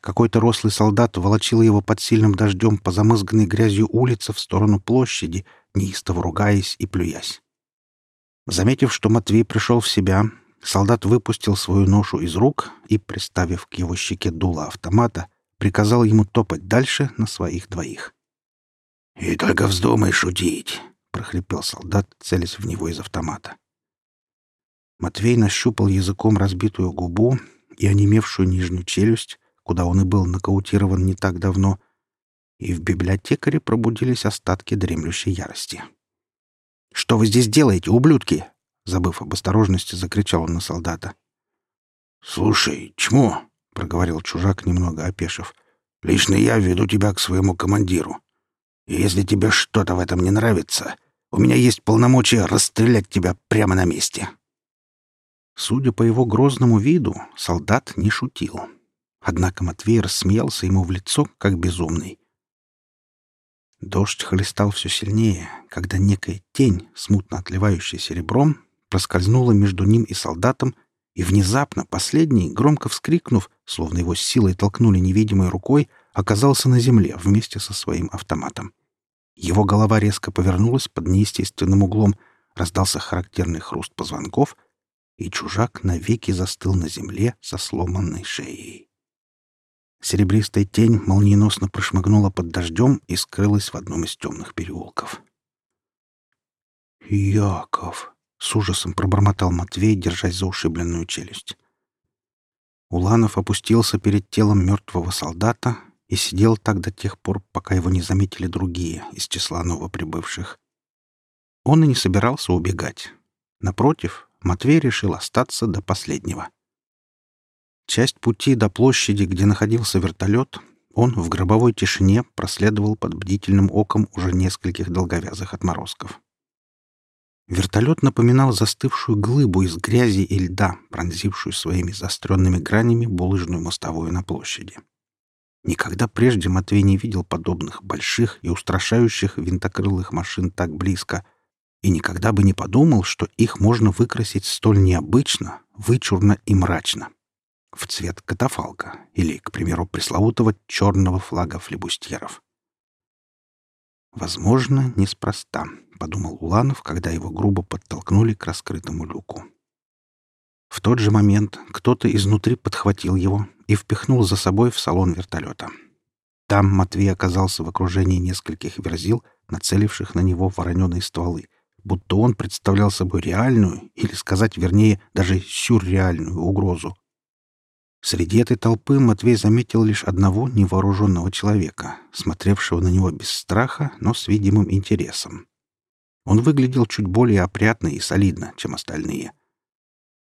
Какой-то рослый солдат волочил его под сильным дождем по замызганной грязью улице в сторону площади, неистово ругаясь и плюясь. Заметив, что Матвей пришел в себя, солдат выпустил свою ношу из рук и, приставив к его щеке дуло автомата, приказал ему топать дальше на своих двоих. «И только вздумай шутить!» — прохрипел солдат, целясь в него из автомата. Матвей нащупал языком разбитую губу и онемевшую нижнюю челюсть, куда он и был нокаутирован не так давно, и в библиотекаре пробудились остатки дремлющей ярости. «Что вы здесь делаете, ублюдки?» Забыв об осторожности, закричал он на солдата. «Слушай, чмо!» — проговорил чужак, немного опешив. «Лично я веду тебя к своему командиру. И если тебе что-то в этом не нравится, у меня есть полномочия расстрелять тебя прямо на месте». Судя по его грозному виду, солдат не шутил. Однако Матвей рассмеялся ему в лицо, как безумный. Дождь хлестал все сильнее, когда некая тень, смутно отливающая серебром, проскользнула между ним и солдатом и внезапно последний, громко вскрикнув, словно его силой толкнули невидимой рукой, оказался на земле вместе со своим автоматом. Его голова резко повернулась под неестественным углом, раздался характерный хруст позвонков, и чужак навеки застыл на земле со сломанной шеей. Серебристая тень молниеносно прошмыгнула под дождем и скрылась в одном из темных переулков. «Яков!» — с ужасом пробормотал Матвей, держась за ушибленную челюсть. Уланов опустился перед телом мертвого солдата и сидел так до тех пор, пока его не заметили другие из числа новоприбывших. Он и не собирался убегать. Напротив, Матвей решил остаться до последнего. Часть пути до площади, где находился вертолет, он в гробовой тишине проследовал под бдительным оком уже нескольких долговязых отморозков. Вертолет напоминал застывшую глыбу из грязи и льда, пронзившую своими заостренными гранями булыжную мостовую на площади. Никогда прежде Матвей не видел подобных больших и устрашающих винтокрылых машин так близко, и никогда бы не подумал, что их можно выкрасить столь необычно, вычурно и мрачно. В цвет катафалка или, к примеру, пресловутого черного флага флебустьеров. Возможно, неспроста, — подумал Уланов, когда его грубо подтолкнули к раскрытому люку. В тот же момент кто-то изнутри подхватил его и впихнул за собой в салон вертолета. Там Матвей оказался в окружении нескольких верзил, нацеливших на него вороненые стволы, будто он представлял собой реальную, или сказать вернее, даже сюрреальную угрозу. Среди этой толпы Матвей заметил лишь одного невооруженного человека, смотревшего на него без страха, но с видимым интересом. Он выглядел чуть более опрятно и солидно, чем остальные.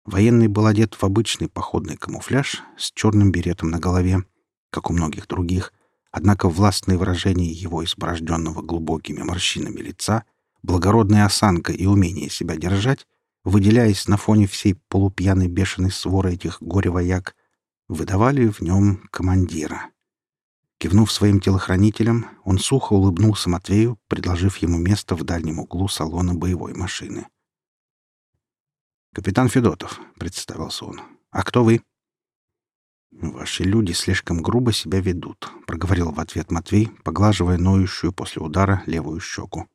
Военный был одет в обычный походный камуфляж с черным беретом на голове, как у многих других, однако властное выражение его изборожденного глубокими морщинами лица, благородная осанка и умение себя держать, выделяясь на фоне всей полупьяной бешеной своры этих горе-вояк, выдавали в нем командира. Кивнув своим телохранителям, он сухо улыбнулся Матвею, предложив ему место в дальнем углу салона боевой машины. «Капитан Федотов», — представился он. «А кто вы?» «Ваши люди слишком грубо себя ведут», — проговорил в ответ Матвей, поглаживая ноющую после удара левую щеку.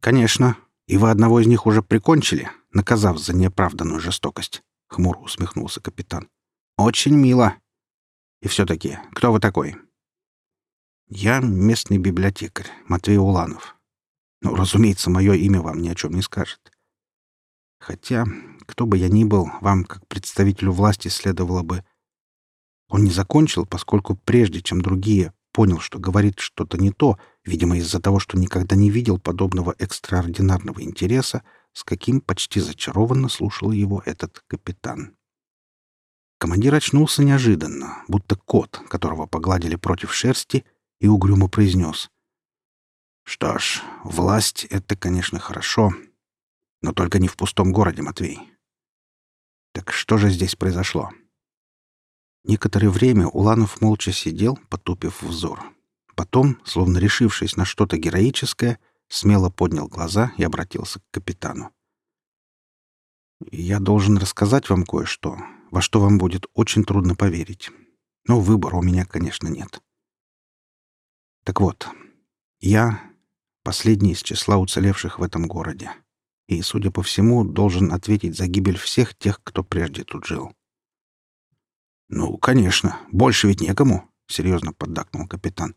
«Конечно. И вы одного из них уже прикончили, наказав за неоправданную жестокость», — хмуро усмехнулся капитан. «Очень мило. И все-таки, кто вы такой?» «Я местный библиотекарь, Матвей Уланов. Ну, разумеется, мое имя вам ни о чем не скажет. Хотя, кто бы я ни был, вам, как представителю власти, следовало бы... Он не закончил, поскольку прежде, чем другие, понял, что говорит что-то не то, видимо, из-за того, что никогда не видел подобного экстраординарного интереса, с каким почти зачарованно слушал его этот капитан. Командир очнулся неожиданно, будто кот, которого погладили против шерсти, и угрюмо произнес. «Что ж, власть — это, конечно, хорошо, но только не в пустом городе, Матвей. Так что же здесь произошло?» Некоторое время Уланов молча сидел, потупив взор. Потом, словно решившись на что-то героическое, смело поднял глаза и обратился к капитану. «Я должен рассказать вам кое-что, во что вам будет очень трудно поверить. Но выбора у меня, конечно, нет. Так вот, я последний из числа уцелевших в этом городе, и, судя по всему, должен ответить за гибель всех тех, кто прежде тут жил. «Ну, конечно. Больше ведь некому», — серьезно поддакнул капитан.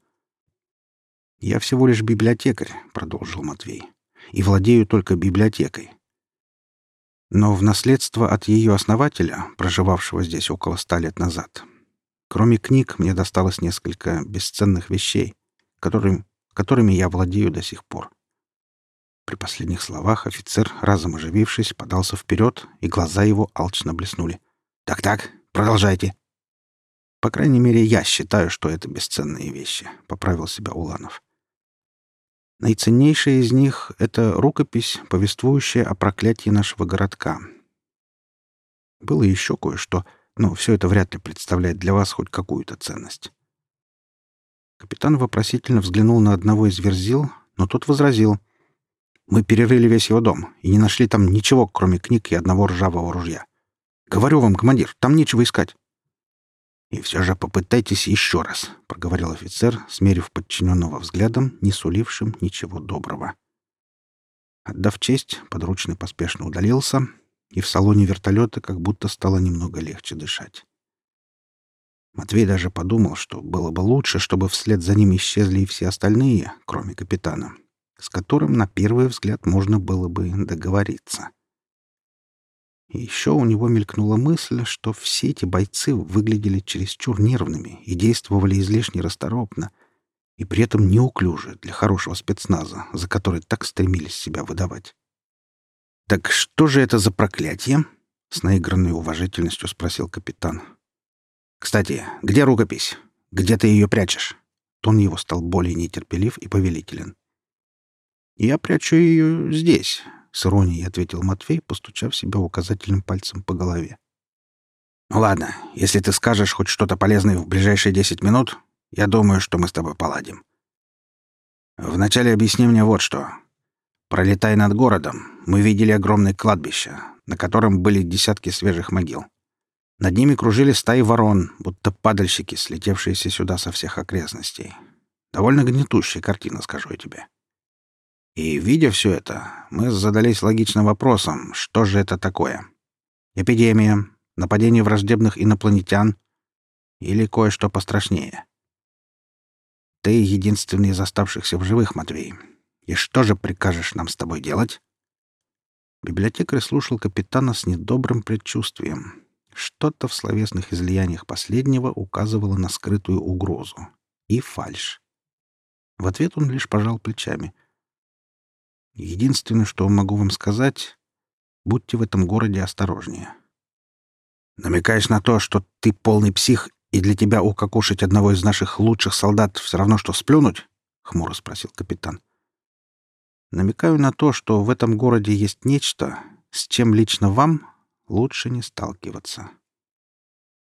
«Я всего лишь библиотекарь», — продолжил Матвей, — «и владею только библиотекой. Но в наследство от ее основателя, проживавшего здесь около ста лет назад, кроме книг мне досталось несколько бесценных вещей, которым, которыми я владею до сих пор». При последних словах офицер, разом оживившись, подался вперед, и глаза его алчно блеснули. «Так-так, продолжайте», по крайней мере, я считаю, что это бесценные вещи, — поправил себя Уланов. Наиценнейшая из них — это рукопись, повествующая о проклятии нашего городка. Было еще кое-что, но все это вряд ли представляет для вас хоть какую-то ценность. Капитан вопросительно взглянул на одного из верзил, но тот возразил. «Мы перерыли весь его дом и не нашли там ничего, кроме книг и одного ржавого ружья. Говорю вам, командир, там нечего искать». «И все же попытайтесь еще раз», — проговорил офицер, смерив подчиненного взглядом, не сулившим ничего доброго. Отдав честь, подручный поспешно удалился, и в салоне вертолета как будто стало немного легче дышать. Матвей даже подумал, что было бы лучше, чтобы вслед за ним исчезли и все остальные, кроме капитана, с которым на первый взгляд можно было бы договориться. И еще у него мелькнула мысль, что все эти бойцы выглядели чересчур нервными и действовали излишне расторопно, и при этом неуклюже для хорошего спецназа, за который так стремились себя выдавать. «Так что же это за проклятие?» — с наигранной уважительностью спросил капитан. «Кстати, где рукопись? Где ты ее прячешь?» Тон его стал более нетерпелив и повелителен. «Я прячу ее здесь, — с иронией ответил Матвей, постучав себя указательным пальцем по голове. «Ну ладно, если ты скажешь хоть что-то полезное в ближайшие десять минут, я думаю, что мы с тобой поладим. Вначале объясни мне вот что. Пролетая над городом, мы видели огромное кладбище, на котором были десятки свежих могил. Над ними кружили стаи ворон, будто падальщики, слетевшиеся сюда со всех окрестностей. Довольно гнетущая картина, скажу я тебе. И, видя все это, мы задались логичным вопросом, что же это такое? Эпидемия, нападение враждебных инопланетян или кое-что пострашнее? Ты единственный из оставшихся в живых, Матвей. И что же прикажешь нам с тобой делать? Библиотекарь слушал капитана с недобрым предчувствием. Что-то в словесных излияниях последнего указывало на скрытую угрозу. И фальшь. В ответ он лишь пожал плечами — Единственное, что могу вам сказать, будьте в этом городе осторожнее. Намекаешь на то, что ты полный псих, и для тебя укокошить одного из наших лучших солдат все равно, что сплюнуть? — хмуро спросил капитан. Намекаю на то, что в этом городе есть нечто, с чем лично вам лучше не сталкиваться.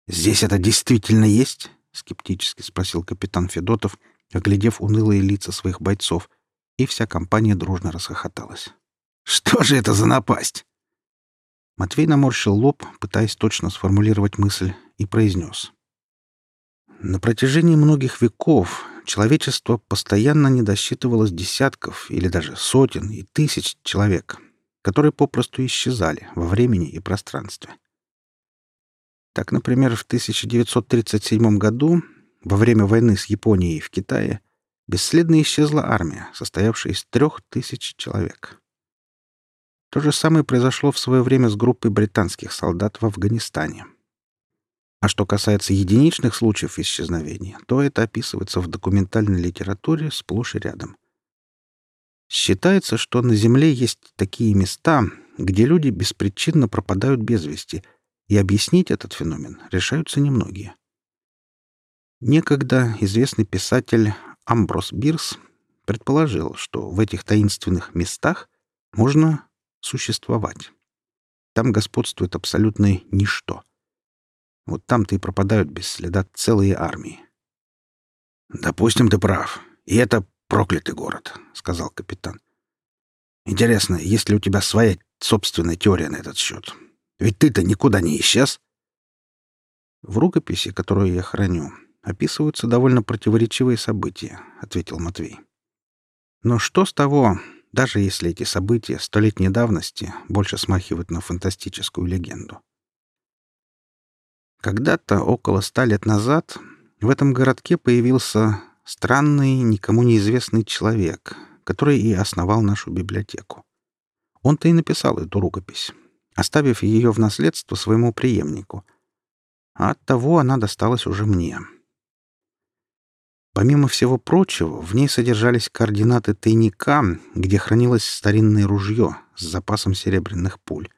«Здесь это действительно есть?» — скептически спросил капитан Федотов, оглядев унылые лица своих бойцов — и вся компания дружно расхохоталась. «Что же это за напасть?» Матвей наморщил лоб, пытаясь точно сформулировать мысль, и произнес. «На протяжении многих веков человечество постоянно не досчитывалось десятков или даже сотен и тысяч человек, которые попросту исчезали во времени и пространстве. Так, например, в 1937 году, во время войны с Японией в Китае, бесследно исчезла армия, состоявшая из трех тысяч человек. То же самое произошло в свое время с группой британских солдат в Афганистане. А что касается единичных случаев исчезновения, то это описывается в документальной литературе сплошь и рядом. Считается, что на Земле есть такие места, где люди беспричинно пропадают без вести, и объяснить этот феномен решаются немногие. Некогда известный писатель Амброс Бирс предположил, что в этих таинственных местах можно существовать. Там господствует абсолютное ничто — вот там-то и пропадают без следа целые армии. «Допустим, ты прав. И это проклятый город», — сказал капитан. «Интересно, есть ли у тебя своя собственная теория на этот счет? Ведь ты-то никуда не исчез». «В рукописи, которую я храню, описываются довольно противоречивые события», — ответил Матвей. «Но что с того, даже если эти события столетней давности больше смахивают на фантастическую легенду?» Когда-то, около ста лет назад, в этом городке появился странный, никому неизвестный человек, который и основал нашу библиотеку. Он-то и написал эту рукопись, оставив ее в наследство своему преемнику. А оттого она досталась уже мне. Помимо всего прочего, в ней содержались координаты тайника, где хранилось старинное ружье с запасом серебряных пуль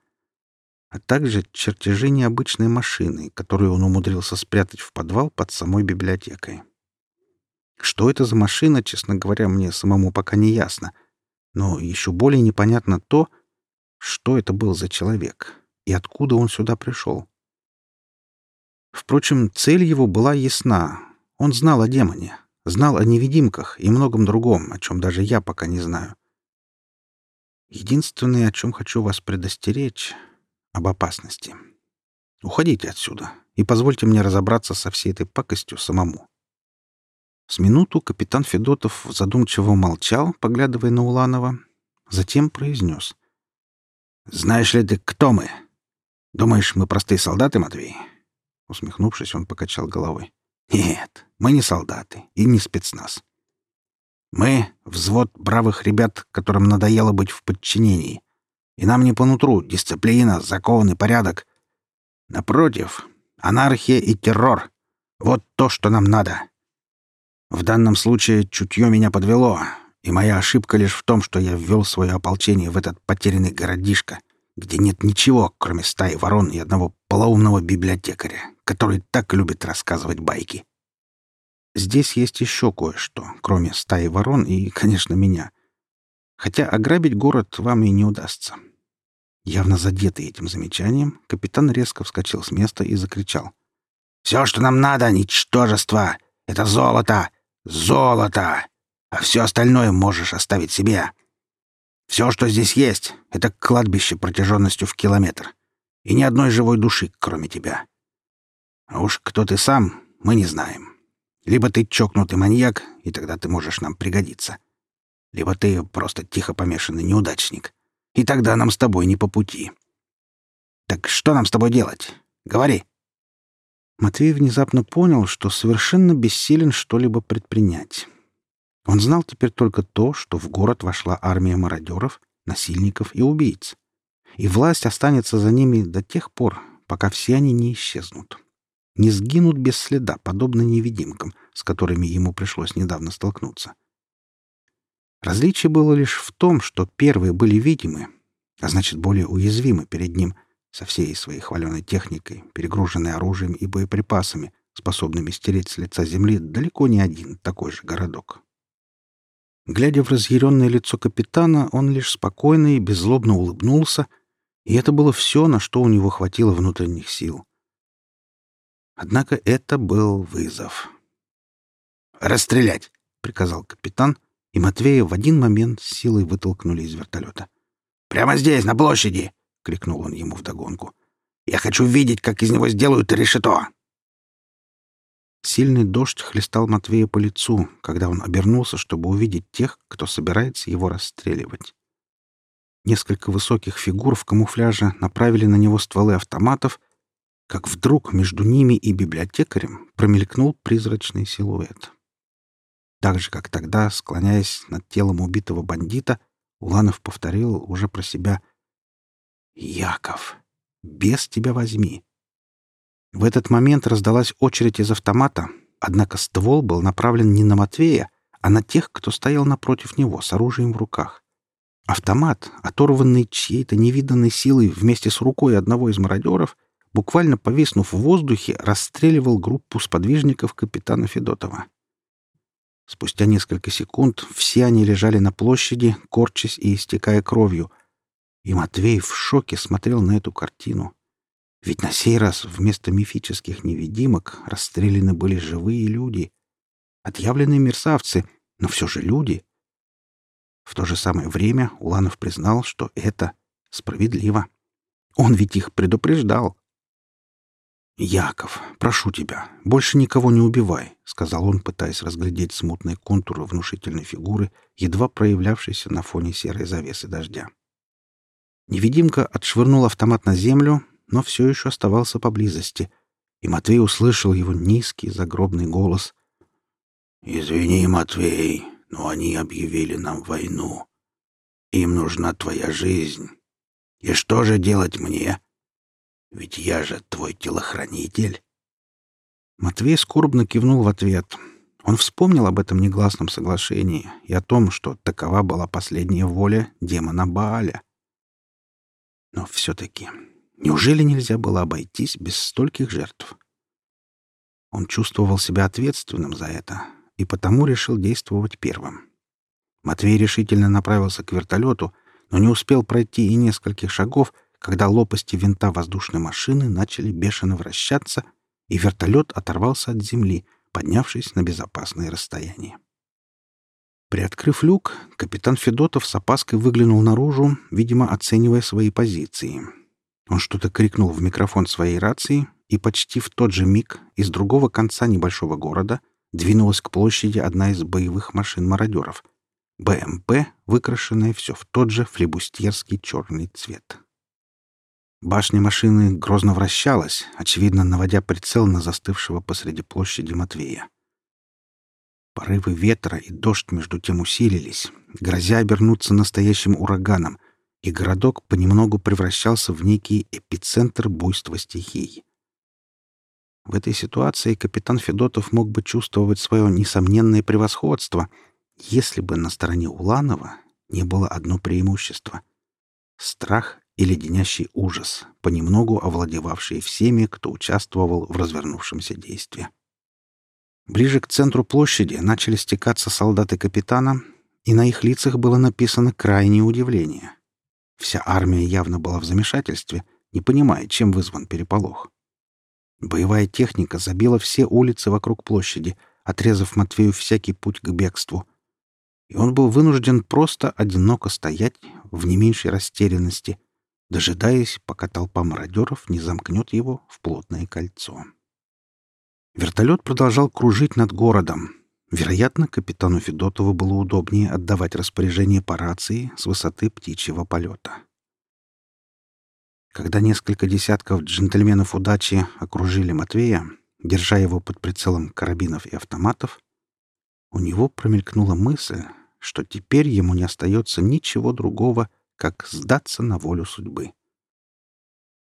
а также чертежи необычной машины, которую он умудрился спрятать в подвал под самой библиотекой. Что это за машина, честно говоря, мне самому пока не ясно. Но еще более непонятно то, что это был за человек и откуда он сюда пришел. Впрочем, цель его была ясна. Он знал о демоне, знал о невидимках и многом другом, о чем даже я пока не знаю. Единственное, о чем хочу вас предостеречь, об опасности. Уходите отсюда и позвольте мне разобраться со всей этой пакостью самому. С минуту капитан Федотов задумчиво молчал, поглядывая на Уланова, затем произнес. «Знаешь ли ты, кто мы? Думаешь, мы простые солдаты, Матвей?» Усмехнувшись, он покачал головой. «Нет, мы не солдаты и не спецназ. Мы — взвод бравых ребят, которым надоело быть в подчинении, и нам не по нутру дисциплина, закон и порядок. Напротив, анархия и террор — вот то, что нам надо. В данном случае чутье меня подвело, и моя ошибка лишь в том, что я ввел свое ополчение в этот потерянный городишко, где нет ничего, кроме стаи ворон и одного полоумного библиотекаря, который так любит рассказывать байки. Здесь есть еще кое-что, кроме стаи ворон и, конечно, меня — хотя ограбить город вам и не удастся. Явно задетый этим замечанием, капитан резко вскочил с места и закричал. «Все, что нам надо, ничтожество! Это золото! Золото! А все остальное можешь оставить себе. Все, что здесь есть, — это кладбище протяженностью в километр. И ни одной живой души, кроме тебя. А уж кто ты сам, мы не знаем. Либо ты чокнутый маньяк, и тогда ты можешь нам пригодиться либо ты просто тихо помешанный неудачник. И тогда нам с тобой не по пути. Так что нам с тобой делать? Говори. Матвей внезапно понял, что совершенно бессилен что-либо предпринять. Он знал теперь только то, что в город вошла армия мародеров, насильников и убийц. И власть останется за ними до тех пор, пока все они не исчезнут. Не сгинут без следа, подобно невидимкам, с которыми ему пришлось недавно столкнуться. Различие было лишь в том, что первые были видимы, а значит, более уязвимы перед ним со всей своей хваленой техникой, перегруженной оружием и боеприпасами, способными стереть с лица земли далеко не один такой же городок. Глядя в разъяренное лицо капитана, он лишь спокойно и беззлобно улыбнулся, и это было все, на что у него хватило внутренних сил. Однако это был вызов. «Расстрелять!» — приказал капитан — и Матвея в один момент силой вытолкнули из вертолета. «Прямо здесь, на площади!» — крикнул он ему вдогонку. «Я хочу видеть, как из него сделают решето!» Сильный дождь хлестал Матвея по лицу, когда он обернулся, чтобы увидеть тех, кто собирается его расстреливать. Несколько высоких фигур в камуфляже направили на него стволы автоматов, как вдруг между ними и библиотекарем промелькнул призрачный силуэт. Так же, как тогда, склоняясь над телом убитого бандита, Уланов повторил уже про себя «Яков, без тебя возьми!» В этот момент раздалась очередь из автомата, однако ствол был направлен не на Матвея, а на тех, кто стоял напротив него с оружием в руках. Автомат, оторванный чьей-то невиданной силой вместе с рукой одного из мародеров, буквально повиснув в воздухе, расстреливал группу сподвижников капитана Федотова. Спустя несколько секунд все они лежали на площади, корчась и истекая кровью. И Матвей в шоке смотрел на эту картину. Ведь на сей раз вместо мифических невидимок расстреляны были живые люди. Отъявленные мерзавцы, но все же люди. В то же самое время Уланов признал, что это справедливо. Он ведь их предупреждал. «Яков, прошу тебя, больше никого не убивай», — сказал он, пытаясь разглядеть смутные контуры внушительной фигуры, едва проявлявшейся на фоне серой завесы дождя. Невидимка отшвырнул автомат на землю, но все еще оставался поблизости, и Матвей услышал его низкий загробный голос. «Извини, Матвей, но они объявили нам войну. Им нужна твоя жизнь. И что же делать мне? Ведь я же твой телохранитель». Матвей скорбно кивнул в ответ. Он вспомнил об этом негласном соглашении и о том, что такова была последняя воля демона Бааля. Но все-таки Неужели нельзя было обойтись без стольких жертв? Он чувствовал себя ответственным за это и потому решил действовать первым. Матвей решительно направился к вертолету, но не успел пройти и нескольких шагов, когда лопасти винта воздушной машины начали бешено вращаться, и вертолет оторвался от земли, поднявшись на безопасное расстояние. Приоткрыв люк, капитан Федотов с опаской выглянул наружу, видимо, оценивая свои позиции — он что-то крикнул в микрофон своей рации, и почти в тот же миг из другого конца небольшого города двинулась к площади одна из боевых машин мародеров — БМП, выкрашенная все в тот же флебустьерский черный цвет. Башня машины грозно вращалась, очевидно, наводя прицел на застывшего посреди площади Матвея. Порывы ветра и дождь между тем усилились, грозя обернуться настоящим ураганом — и городок понемногу превращался в некий эпицентр буйства стихий. В этой ситуации капитан Федотов мог бы чувствовать свое несомненное превосходство, если бы на стороне Уланова не было одно преимущество — страх и леденящий ужас, понемногу овладевавшие всеми, кто участвовал в развернувшемся действии. Ближе к центру площади начали стекаться солдаты капитана, и на их лицах было написано крайнее удивление — Вся армия явно была в замешательстве, не понимая, чем вызван переполох. Боевая техника забила все улицы вокруг площади, отрезав Матвею всякий путь к бегству. И он был вынужден просто одиноко стоять в не меньшей растерянности, дожидаясь, пока толпа мародеров не замкнет его в плотное кольцо. Вертолет продолжал кружить над городом, Вероятно, капитану Федотову было удобнее отдавать распоряжение по рации с высоты птичьего полета. Когда несколько десятков джентльменов удачи окружили Матвея, держа его под прицелом карабинов и автоматов, у него промелькнула мысль, что теперь ему не остается ничего другого, как сдаться на волю судьбы.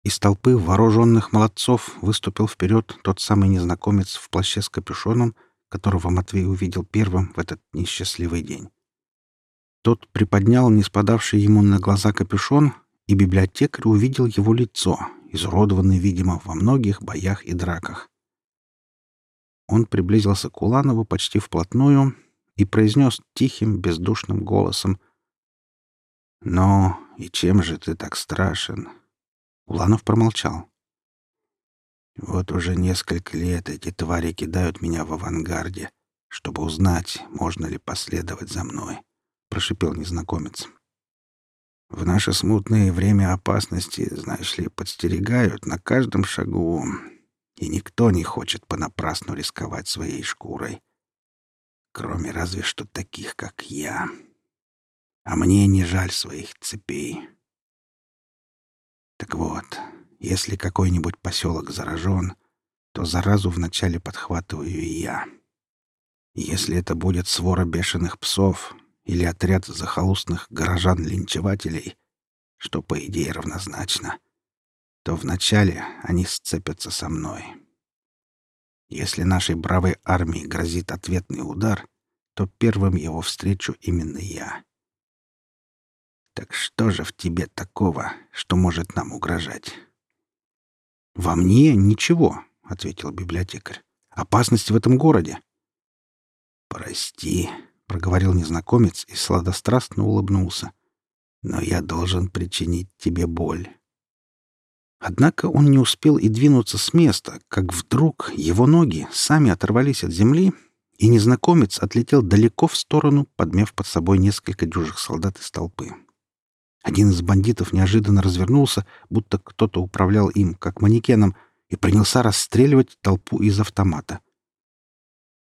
Из толпы вооруженных молодцов выступил вперед тот самый незнакомец в плаще с капюшоном — которого Матвей увидел первым в этот несчастливый день. Тот приподнял не спадавший ему на глаза капюшон, и библиотекарь увидел его лицо, изуродованное, видимо, во многих боях и драках. Он приблизился к Уланову почти вплотную и произнес тихим, бездушным голосом «Ну, и чем же ты так страшен?» Уланов промолчал. Вот уже несколько лет эти твари кидают меня в авангарде, чтобы узнать, можно ли последовать за мной, — прошипел незнакомец. В наше смутное время опасности, знаешь ли, подстерегают на каждом шагу. И никто не хочет понапрасну рисковать своей шкурой. Кроме разве что таких, как я. А мне не жаль своих цепей. Так вот, если какой-нибудь поселок заражен, то заразу вначале подхватываю и я. Если это будет свора бешеных псов или отряд захолустных горожан-линчевателей, что, по идее, равнозначно, то вначале они сцепятся со мной. Если нашей бравой армии грозит ответный удар, то первым его встречу именно я. Так что же в тебе такого, что может нам угрожать? «Во мне ничего», — ответил библиотекарь. «Опасность в этом городе». «Прости», — проговорил незнакомец и сладострастно улыбнулся. «Но я должен причинить тебе боль». Однако он не успел и двинуться с места, как вдруг его ноги сами оторвались от земли, и незнакомец отлетел далеко в сторону, подмев под собой несколько дюжих солдат из толпы. Один из бандитов неожиданно развернулся, будто кто-то управлял им, как манекеном, и принялся расстреливать толпу из автомата.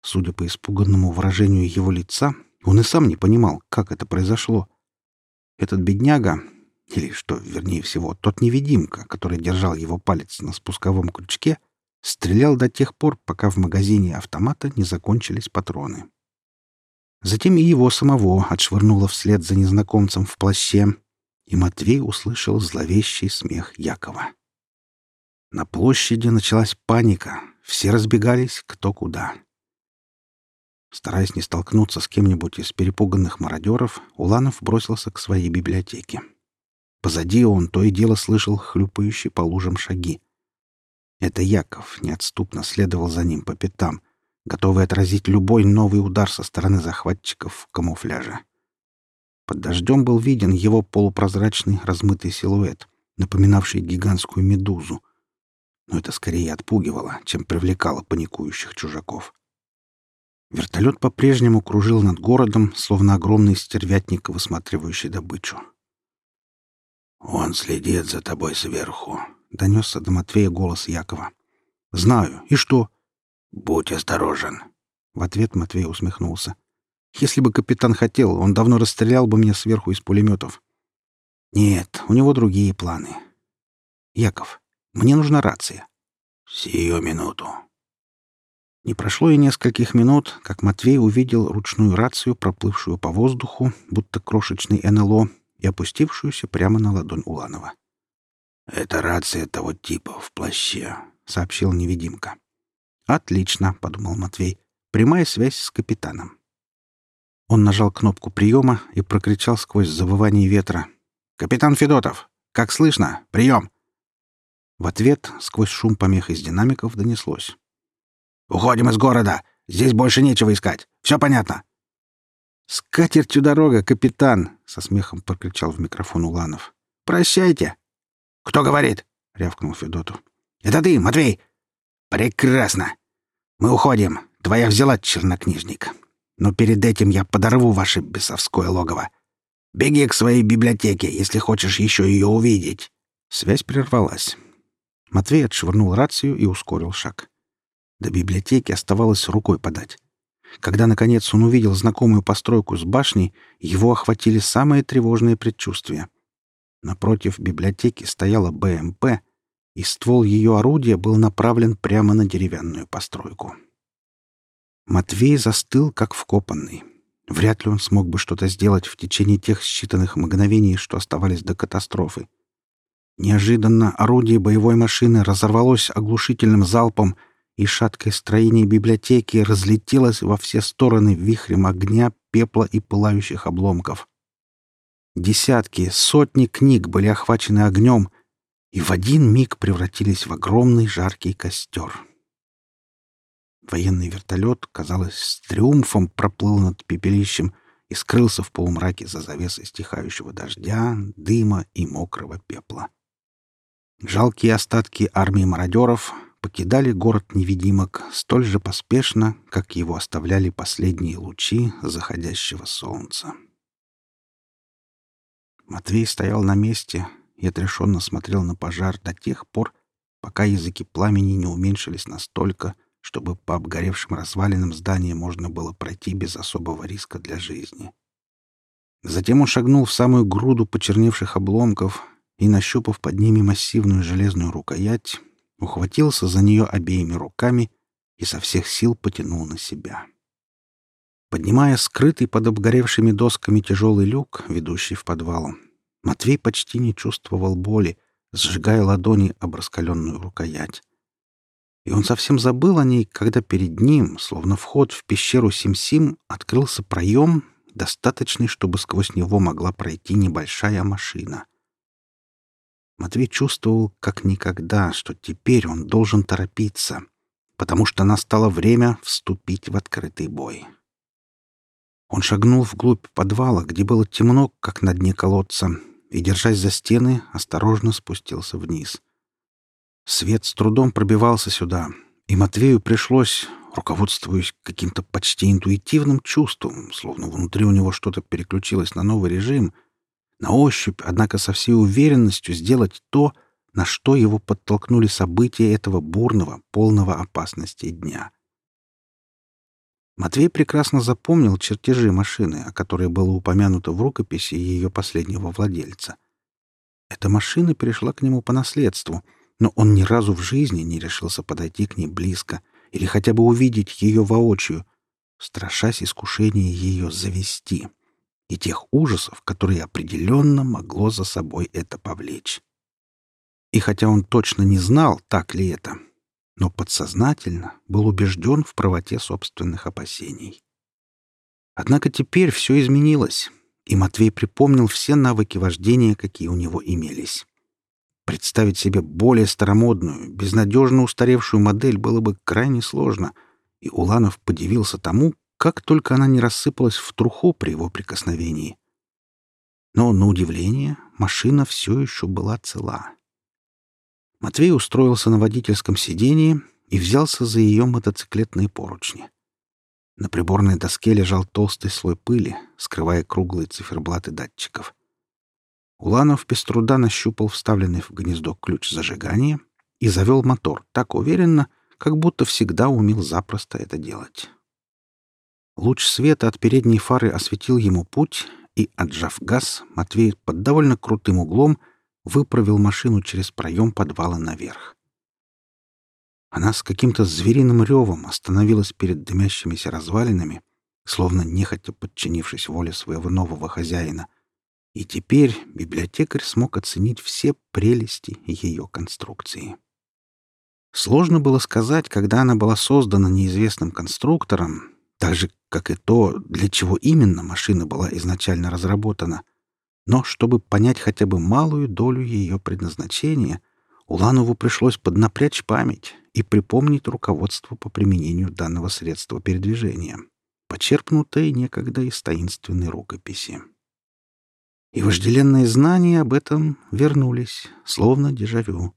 Судя по испуганному выражению его лица, он и сам не понимал, как это произошло. Этот бедняга, или, что вернее всего, тот невидимка, который держал его палец на спусковом крючке, стрелял до тех пор, пока в магазине автомата не закончились патроны. Затем и его самого отшвырнуло вслед за незнакомцем в плаще, и Матвей услышал зловещий смех Якова. На площади началась паника, все разбегались кто куда. Стараясь не столкнуться с кем-нибудь из перепуганных мародеров, Уланов бросился к своей библиотеке. Позади он то и дело слышал хлюпающие по лужам шаги. Это Яков неотступно следовал за ним по пятам, готовый отразить любой новый удар со стороны захватчиков в камуфляже. Под дождем был виден его полупрозрачный размытый силуэт, напоминавший гигантскую медузу. Но это скорее отпугивало, чем привлекало паникующих чужаков. Вертолет по-прежнему кружил над городом, словно огромный стервятник, высматривающий добычу. «Он следит за тобой сверху», — донесся до Матвея голос Якова. «Знаю. И что?» «Будь осторожен». В ответ Матвей усмехнулся. Если бы капитан хотел, он давно расстрелял бы меня сверху из пулеметов. Нет, у него другие планы. Яков, мне нужна рация. Сию минуту. Не прошло и нескольких минут, как Матвей увидел ручную рацию, проплывшую по воздуху, будто крошечный НЛО, и опустившуюся прямо на ладонь Уланова. «Это рация того типа в плаще», — сообщил невидимка. «Отлично», — подумал Матвей. «Прямая связь с капитаном». Он нажал кнопку приема и прокричал сквозь завывание ветра. «Капитан Федотов! Как слышно? Прием!» В ответ сквозь шум помех из динамиков донеслось. «Уходим из города! Здесь больше нечего искать! Все понятно!» «С катертью дорога, капитан!» — со смехом прокричал в микрофон Уланов. «Прощайте!» «Кто говорит?» — рявкнул Федотов. «Это ты, Матвей!» «Прекрасно! Мы уходим. Твоя взяла, чернокнижник. Но перед этим я подорву ваше бесовское логово. Беги к своей библиотеке, если хочешь еще ее увидеть». Связь прервалась. Матвей отшвырнул рацию и ускорил шаг. До библиотеки оставалось рукой подать. Когда, наконец, он увидел знакомую постройку с башней, его охватили самые тревожные предчувствия. Напротив библиотеки стояла БМП, и ствол ее орудия был направлен прямо на деревянную постройку. Матвей застыл, как вкопанный. Вряд ли он смог бы что-то сделать в течение тех считанных мгновений, что оставались до катастрофы. Неожиданно орудие боевой машины разорвалось оглушительным залпом, и шаткое строение библиотеки разлетелось во все стороны вихрем огня, пепла и пылающих обломков. Десятки, сотни книг были охвачены огнем и в один миг превратились в огромный жаркий костер. Военный вертолет, казалось, с триумфом проплыл над пепелищем и скрылся в полумраке за завесой стихающего дождя, дыма и мокрого пепла. Жалкие остатки армии мародеров покидали город невидимок столь же поспешно, как его оставляли последние лучи заходящего солнца. Матвей стоял на месте и отрешенно смотрел на пожар до тех пор, пока языки пламени не уменьшились настолько, чтобы по обгоревшим развалинам здания можно было пройти без особого риска для жизни. Затем он шагнул в самую груду почерневших обломков и, нащупав под ними массивную железную рукоять, ухватился за нее обеими руками и со всех сил потянул на себя. Поднимая скрытый под обгоревшими досками тяжелый люк, ведущий в подвал, Матвей почти не чувствовал боли, сжигая ладони об раскаленную рукоять. И он совсем забыл о ней, когда перед ним, словно вход в пещеру Сим-Сим, открылся проем, достаточный, чтобы сквозь него могла пройти небольшая машина. Матвей чувствовал как никогда, что теперь он должен торопиться, потому что настало время вступить в открытый бой. Он шагнул вглубь подвала, где было темно, как на дне колодца, и, держась за стены, осторожно спустился вниз. Свет с трудом пробивался сюда, и Матвею пришлось, руководствуясь каким-то почти интуитивным чувством, словно внутри у него что-то переключилось на новый режим, на ощупь, однако со всей уверенностью сделать то, на что его подтолкнули события этого бурного, полного опасности дня. Матвей прекрасно запомнил чертежи машины, о которой было упомянуто в рукописи ее последнего владельца. Эта машина перешла к нему по наследству, но он ни разу в жизни не решился подойти к ней близко или хотя бы увидеть ее воочию, страшась искушения ее завести и тех ужасов, которые определенно могло за собой это повлечь. И хотя он точно не знал, так ли это, но подсознательно был убежден в правоте собственных опасений. Однако теперь все изменилось, и Матвей припомнил все навыки вождения, какие у него имелись. Представить себе более старомодную, безнадежно устаревшую модель было бы крайне сложно, и Уланов подивился тому, как только она не рассыпалась в труху при его прикосновении. Но, на удивление, машина все еще была цела. Матвей устроился на водительском сидении и взялся за ее мотоциклетные поручни. На приборной доске лежал толстый слой пыли, скрывая круглые циферблаты датчиков. Уланов без труда нащупал вставленный в гнездо ключ зажигания и завел мотор так уверенно, как будто всегда умел запросто это делать. Луч света от передней фары осветил ему путь, и, отжав газ, Матвей под довольно крутым углом — выправил машину через проем подвала наверх. Она с каким-то звериным ревом остановилась перед дымящимися развалинами, словно нехотя подчинившись воле своего нового хозяина. И теперь библиотекарь смог оценить все прелести ее конструкции. Сложно было сказать, когда она была создана неизвестным конструктором, так же, как и то, для чего именно машина была изначально разработана — но чтобы понять хотя бы малую долю ее предназначения, Уланову пришлось поднапрячь память и припомнить руководство по применению данного средства передвижения, почерпнутое некогда из таинственной рукописи. И вожделенные знания об этом вернулись, словно дежавю.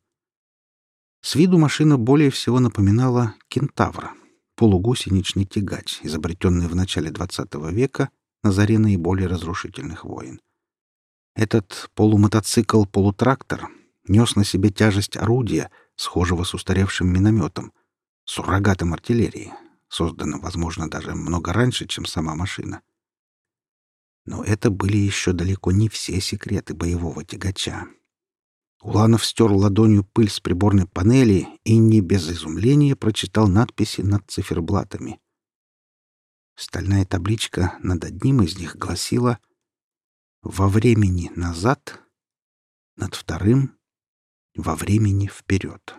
С виду машина более всего напоминала кентавра, полугусеничный тягач, изобретенный в начале XX века на заре наиболее разрушительных войн. Этот полумотоцикл-полутрактор нес на себе тяжесть орудия, схожего с устаревшим минометом, суррогатом артиллерии, созданным, возможно, даже много раньше, чем сама машина. Но это были еще далеко не все секреты боевого тягача. Уланов стер ладонью пыль с приборной панели и не без изумления прочитал надписи над циферблатами. Стальная табличка над одним из них гласила — во времени назад, над вторым — во времени вперед.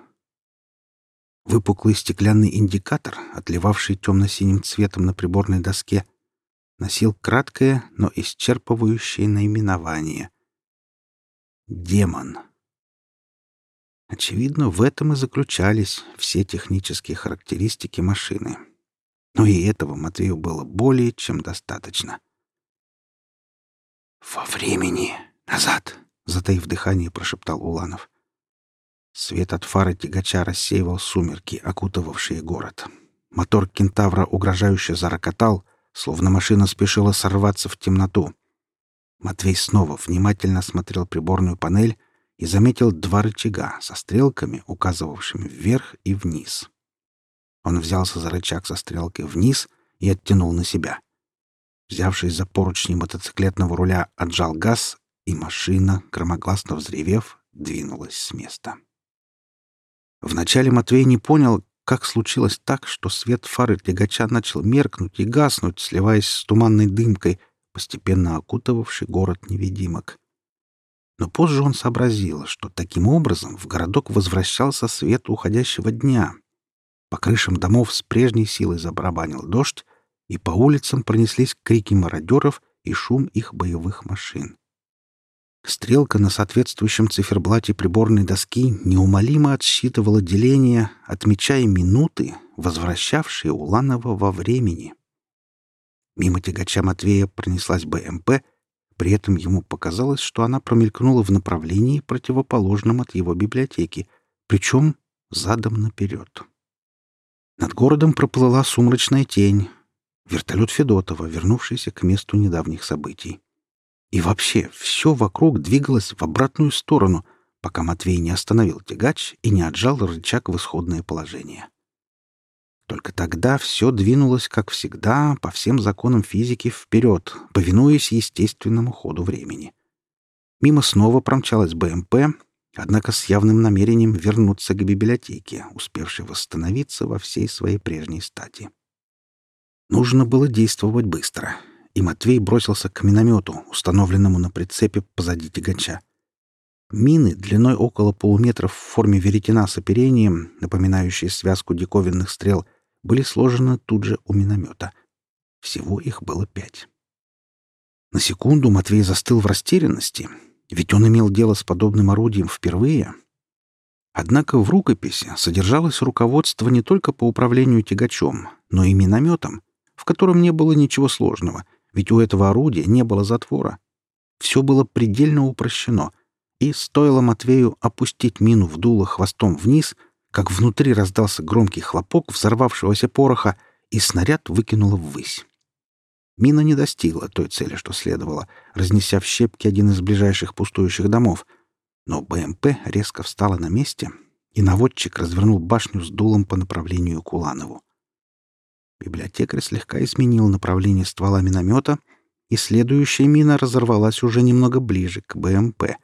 Выпуклый стеклянный индикатор, отливавший темно-синим цветом на приборной доске, носил краткое, но исчерпывающее наименование — «Демон». Очевидно, в этом и заключались все технические характеристики машины. Но и этого Матвею было более чем достаточно — «Во времени! Назад!» — затаив дыхание, прошептал Уланов. Свет от фары тягача рассеивал сумерки, окутывавшие город. Мотор кентавра угрожающе зарокотал, словно машина спешила сорваться в темноту. Матвей снова внимательно смотрел приборную панель и заметил два рычага со стрелками, указывавшими вверх и вниз. Он взялся за рычаг со стрелкой вниз и оттянул на себя. Взявшись за поручни мотоциклетного руля, отжал газ, и машина, громогласно взревев, двинулась с места. Вначале Матвей не понял, как случилось так, что свет фары тягача начал меркнуть и гаснуть, сливаясь с туманной дымкой, постепенно окутывавший город невидимок. Но позже он сообразил, что таким образом в городок возвращался свет уходящего дня. По крышам домов с прежней силой забарабанил дождь, и по улицам пронеслись крики мародеров и шум их боевых машин. Стрелка на соответствующем циферблате приборной доски неумолимо отсчитывала деление, отмечая минуты, возвращавшие Уланова во времени. Мимо тягача Матвея пронеслась БМП, при этом ему показалось, что она промелькнула в направлении, противоположном от его библиотеки, причем задом наперед. Над городом проплыла сумрачная тень. Вертолет Федотова, вернувшийся к месту недавних событий. И вообще, все вокруг двигалось в обратную сторону, пока Матвей не остановил тягач и не отжал рычаг в исходное положение. Только тогда все двинулось, как всегда, по всем законам физики вперед, повинуясь естественному ходу времени. Мимо снова промчалась БМП, однако с явным намерением вернуться к библиотеке, успевшей восстановиться во всей своей прежней стати. Нужно было действовать быстро — и Матвей бросился к миномету, установленному на прицепе позади тягача. Мины длиной около полуметра в форме веретена с оперением, напоминающие связку диковинных стрел, были сложены тут же у миномета. Всего их было пять. На секунду Матвей застыл в растерянности, ведь он имел дело с подобным орудием впервые. Однако в рукописи содержалось руководство не только по управлению тягачом, но и минометом, в котором не было ничего сложного — ведь у этого орудия не было затвора. Все было предельно упрощено, и стоило Матвею опустить мину в дуло хвостом вниз, как внутри раздался громкий хлопок взорвавшегося пороха, и снаряд выкинуло ввысь. Мина не достигла той цели, что следовало, разнеся в щепки один из ближайших пустующих домов, но БМП резко встала на месте, и наводчик развернул башню с дулом по направлению к Уланову. Библиотекарь слегка изменил направление ствола миномета, и следующая мина разорвалась уже немного ближе к БМП.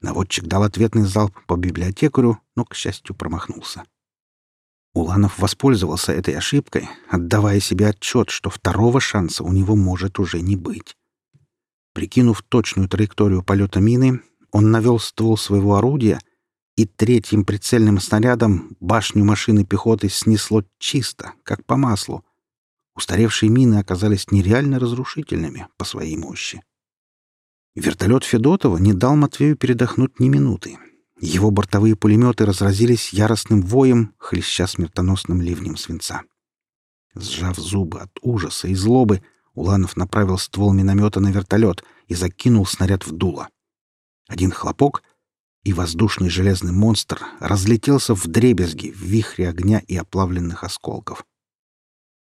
Наводчик дал ответный залп по библиотекарю, но, к счастью, промахнулся. Уланов воспользовался этой ошибкой, отдавая себе отчет, что второго шанса у него может уже не быть. Прикинув точную траекторию полета мины, он навел ствол своего орудия — и третьим прицельным снарядом башню машины пехоты снесло чисто, как по маслу. Устаревшие мины оказались нереально разрушительными по своей мощи. Вертолет Федотова не дал Матвею передохнуть ни минуты. Его бортовые пулеметы разразились яростным воем, хлеща смертоносным ливнем свинца. Сжав зубы от ужаса и злобы, Уланов направил ствол миномета на вертолет и закинул снаряд в дуло. Один хлопок — и воздушный железный монстр разлетелся в дребезги в вихре огня и оплавленных осколков.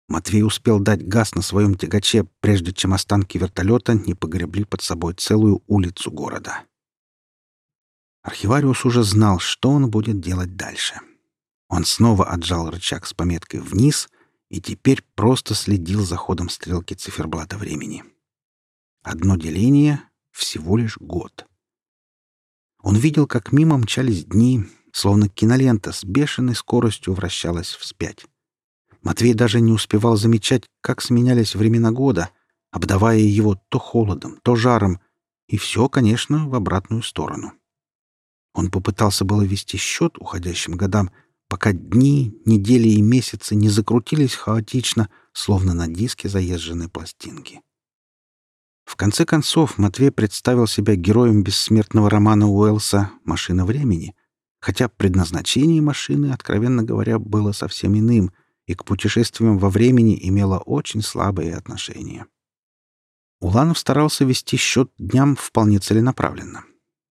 Матвей успел дать газ на своем тягаче, прежде чем останки вертолета не погребли под собой целую улицу города. Архивариус уже знал, что он будет делать дальше. Он снова отжал рычаг с пометкой «вниз» и теперь просто следил за ходом стрелки циферблата времени. Одно деление — всего лишь год. Он видел, как мимо мчались дни, словно кинолента с бешеной скоростью вращалась вспять. Матвей даже не успевал замечать, как сменялись времена года, обдавая его то холодом, то жаром, и все, конечно, в обратную сторону. Он попытался было вести счет уходящим годам, пока дни, недели и месяцы не закрутились хаотично, словно на диске заезженной пластинки. В конце концов, Матвей представил себя героем бессмертного романа Уэллса «Машина времени», хотя предназначение машины, откровенно говоря, было совсем иным и к путешествиям во времени имело очень слабые отношения. Уланов старался вести счет дням вполне целенаправленно.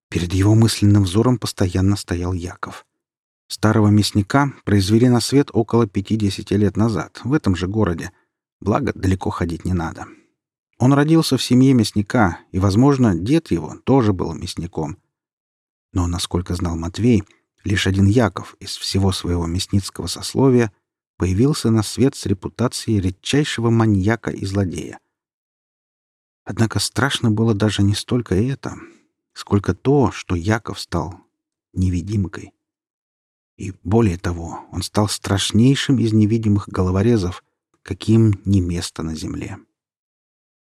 Перед его мысленным взором постоянно стоял Яков. Старого мясника произвели на свет около 50 лет назад, в этом же городе. Благо, далеко ходить не надо. Он родился в семье мясника, и, возможно, дед его тоже был мясником. Но, насколько знал Матвей, лишь один Яков из всего своего мясницкого сословия появился на свет с репутацией редчайшего маньяка и злодея. Однако страшно было даже не столько это, сколько то, что Яков стал невидимкой. И более того, он стал страшнейшим из невидимых головорезов, каким не место на земле.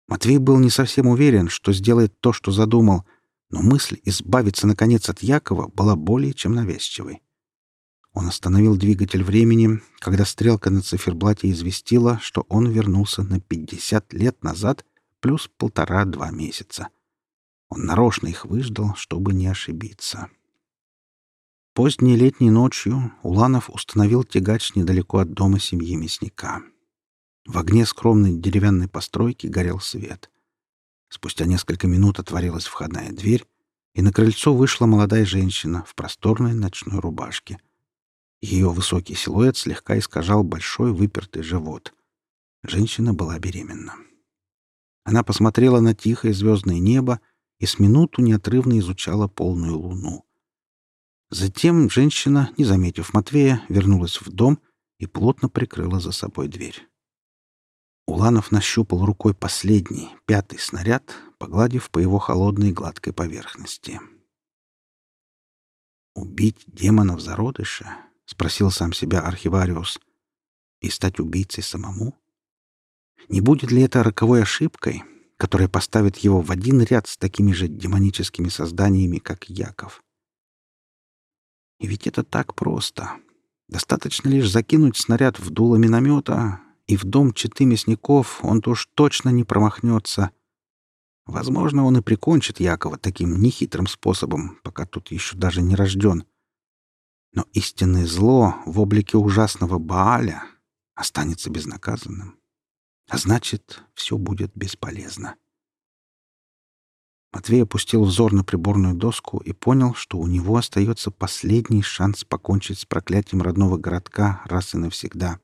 Матвей был не совсем уверен, что сделает то, что задумал, но мысль избавиться, наконец, от Якова была более чем навязчивой. Он остановил двигатель времени, когда стрелка на циферблате известила, что он вернулся на 50 лет назад плюс полтора-два месяца. Он нарочно их выждал, чтобы не ошибиться. Поздней летней ночью Уланов установил тягач недалеко от дома семьи мясника. В огне скромной деревянной постройки горел свет. Спустя несколько минут отворилась входная дверь, и на крыльцо вышла молодая женщина в просторной ночной рубашке. Ее высокий силуэт слегка искажал большой выпертый живот. Женщина была беременна. Она посмотрела на тихое звездное небо и с минуту неотрывно изучала полную луну. Затем женщина, не заметив Матвея, вернулась в дом и плотно прикрыла за собой дверь. Уланов нащупал рукой последний, пятый снаряд, погладив по его холодной гладкой поверхности. «Убить демона в зародыше?» — спросил сам себя архивариус. «И стать убийцей самому? Не будет ли это роковой ошибкой, которая поставит его в один ряд с такими же демоническими созданиями, как Яков?» И ведь это так просто. Достаточно лишь закинуть снаряд в дуло миномета, и в дом читы мясников он-то уж точно не промахнется. Возможно, он и прикончит Якова таким нехитрым способом, пока тут еще даже не рожден. Но истинное зло в облике ужасного Бааля останется безнаказанным. А значит, все будет бесполезно. Матвей опустил взор на приборную доску и понял, что у него остается последний шанс покончить с проклятием родного городка раз и навсегда.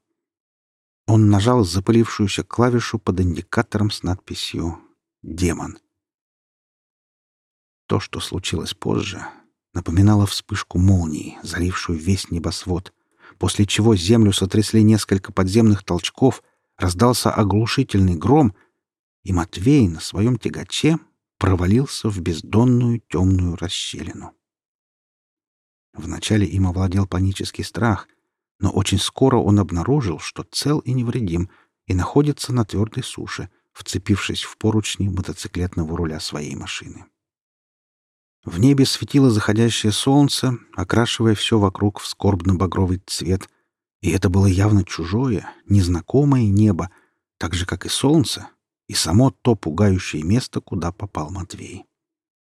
Он нажал запылившуюся клавишу под индикатором с надписью «Демон». То, что случилось позже, напоминало вспышку молнии, залившую весь небосвод, после чего землю сотрясли несколько подземных толчков, раздался оглушительный гром, и Матвей на своем тягаче провалился в бездонную темную расщелину. Вначале им овладел панический страх — но очень скоро он обнаружил, что цел и невредим и находится на твердой суше, вцепившись в поручни мотоциклетного руля своей машины. В небе светило заходящее солнце, окрашивая все вокруг в скорбно-багровый цвет, и это было явно чужое, незнакомое небо, так же, как и солнце, и само то пугающее место, куда попал Матвей.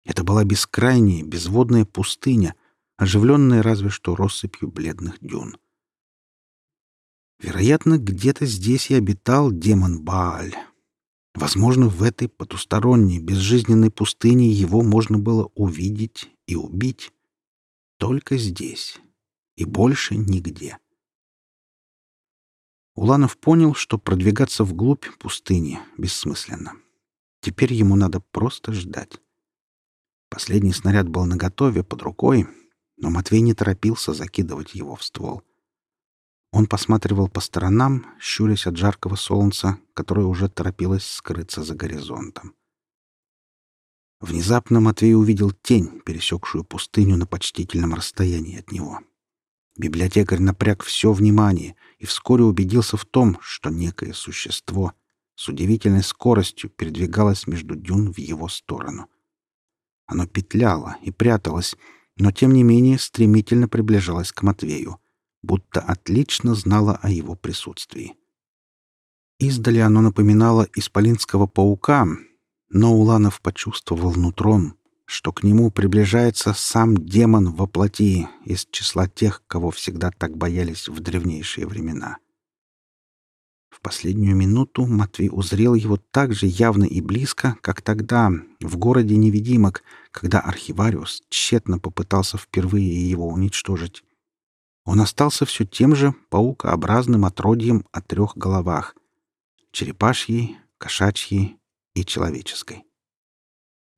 Это была бескрайняя, безводная пустыня, оживленная разве что россыпью бледных дюн. Вероятно, где-то здесь и обитал демон Бааль. Возможно, в этой потусторонней, безжизненной пустыне его можно было увидеть и убить. Только здесь. И больше нигде. Уланов понял, что продвигаться вглубь пустыни бессмысленно. Теперь ему надо просто ждать. Последний снаряд был наготове под рукой, но Матвей не торопился закидывать его в ствол. Он посматривал по сторонам, щурясь от жаркого солнца, которое уже торопилось скрыться за горизонтом. Внезапно Матвей увидел тень, пересекшую пустыню на почтительном расстоянии от него. Библиотекарь напряг все внимание и вскоре убедился в том, что некое существо с удивительной скоростью передвигалось между дюн в его сторону. Оно петляло и пряталось, но тем не менее стремительно приближалось к Матвею будто отлично знала о его присутствии. Издали оно напоминало исполинского паука, но Уланов почувствовал нутром, что к нему приближается сам демон во плоти из числа тех, кого всегда так боялись в древнейшие времена. В последнюю минуту Матвей узрел его так же явно и близко, как тогда, в городе невидимок, когда архивариус тщетно попытался впервые его уничтожить он остался все тем же паукообразным отродьем о трех головах — черепашьей, кошачьей и человеческой.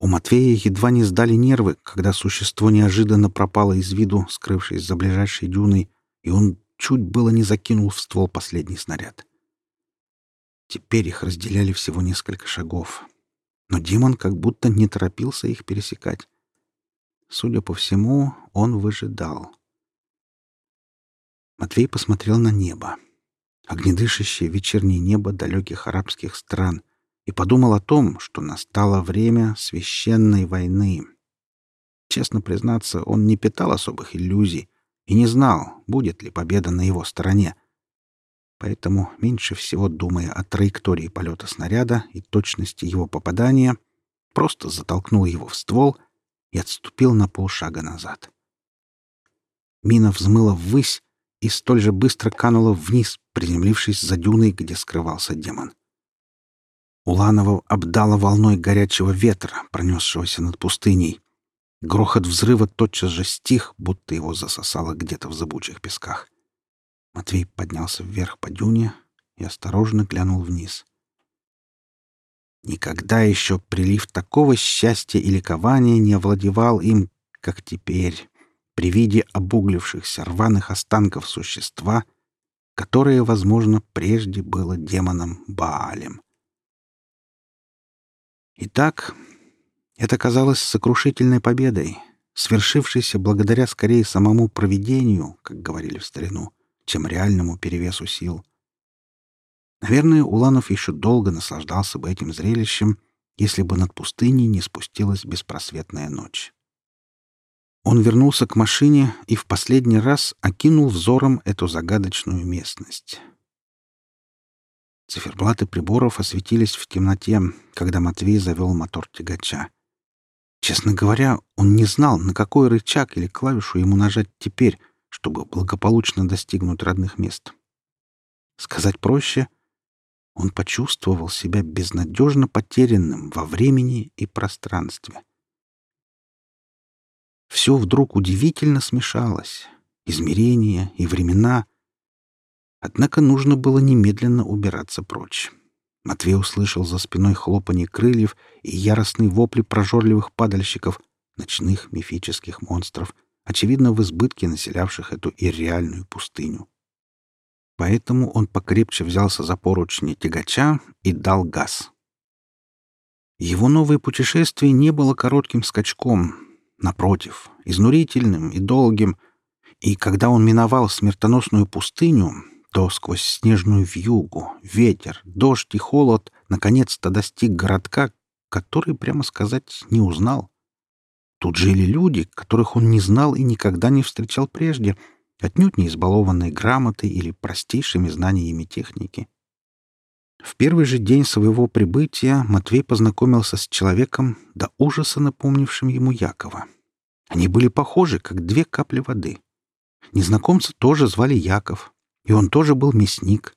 У Матвея едва не сдали нервы, когда существо неожиданно пропало из виду, скрывшись за ближайшей дюной, и он чуть было не закинул в ствол последний снаряд. Теперь их разделяли всего несколько шагов. Но демон как будто не торопился их пересекать. Судя по всему, он выжидал. Матвей посмотрел на небо. Огнедышащее вечернее небо далеких арабских стран — и подумал о том, что настало время священной войны. Честно признаться, он не питал особых иллюзий и не знал, будет ли победа на его стороне. Поэтому, меньше всего думая о траектории полета снаряда и точности его попадания, просто затолкнул его в ствол и отступил на полшага назад. Мина взмыла ввысь и столь же быстро канула вниз, приземлившись за дюной, где скрывался демон. — Уланова обдала волной горячего ветра, пронесшегося над пустыней. Грохот взрыва тотчас же стих, будто его засосало где-то в зыбучих песках. Матвей поднялся вверх по дюне и осторожно глянул вниз. Никогда еще прилив такого счастья и ликования не овладевал им, как теперь, при виде обуглившихся рваных останков существа, которое, возможно, прежде было демоном Баалем. Итак, это казалось сокрушительной победой, свершившейся благодаря скорее самому провидению, как говорили в старину, чем реальному перевесу сил. Наверное, Уланов еще долго наслаждался бы этим зрелищем, если бы над пустыней не спустилась беспросветная ночь. Он вернулся к машине и в последний раз окинул взором эту загадочную местность. Циферблаты приборов осветились в темноте, когда Матвей завел мотор тягача. Честно говоря, он не знал, на какой рычаг или клавишу ему нажать теперь, чтобы благополучно достигнуть родных мест. Сказать проще, он почувствовал себя безнадежно потерянным во времени и пространстве. Все вдруг удивительно смешалось. Измерения и времена — Однако нужно было немедленно убираться прочь. Матвей услышал за спиной хлопанье крыльев и яростные вопли прожорливых падальщиков, ночных мифических монстров, очевидно, в избытке населявших эту ирреальную пустыню. Поэтому он покрепче взялся за поручни тягача и дал газ. Его новое путешествие не было коротким скачком, напротив, изнурительным и долгим, и когда он миновал смертоносную пустыню, то сквозь снежную вьюгу, ветер, дождь и холод наконец-то достиг городка, который, прямо сказать, не узнал. Тут жили люди, которых он не знал и никогда не встречал прежде, отнюдь не избалованные грамотой или простейшими знаниями техники. В первый же день своего прибытия Матвей познакомился с человеком, до ужаса напомнившим ему Якова. Они были похожи, как две капли воды. Незнакомца тоже звали Яков, и он тоже был мясник.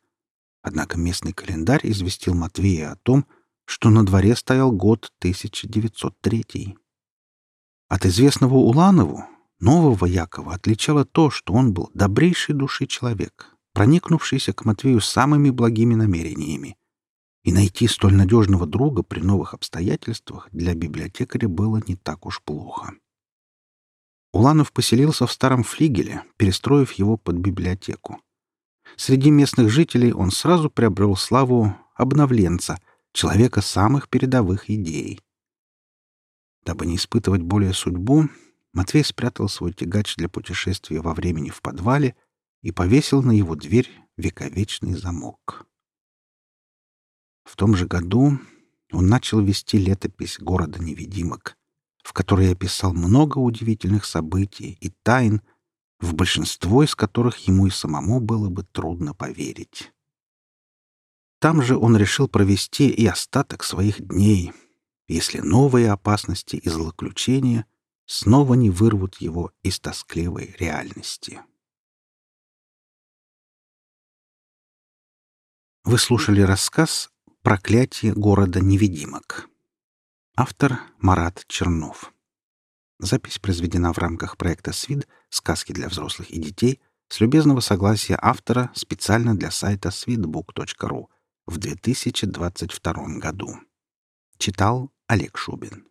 Однако местный календарь известил Матвея о том, что на дворе стоял год 1903. От известного Уланову, нового Якова, отличало то, что он был добрейшей души человек, проникнувшийся к Матвею самыми благими намерениями. И найти столь надежного друга при новых обстоятельствах для библиотекаря было не так уж плохо. Уланов поселился в старом флигеле, перестроив его под библиотеку. Среди местных жителей он сразу приобрел славу обновленца, человека самых передовых идей. Дабы не испытывать более судьбу, Матвей спрятал свой тягач для путешествия во времени в подвале и повесил на его дверь вековечный замок. В том же году он начал вести летопись города невидимок, в которой описал много удивительных событий и тайн, в большинство из которых ему и самому было бы трудно поверить. Там же он решил провести и остаток своих дней, если новые опасности и злоключения снова не вырвут его из тоскливой реальности. Вы слушали рассказ «Проклятие города невидимок». Автор Марат Чернов. Запись произведена в рамках проекта «СВИД. Сказки для взрослых и детей» с любезного согласия автора специально для сайта sweetbook.ru в 2022 году. Читал Олег Шубин.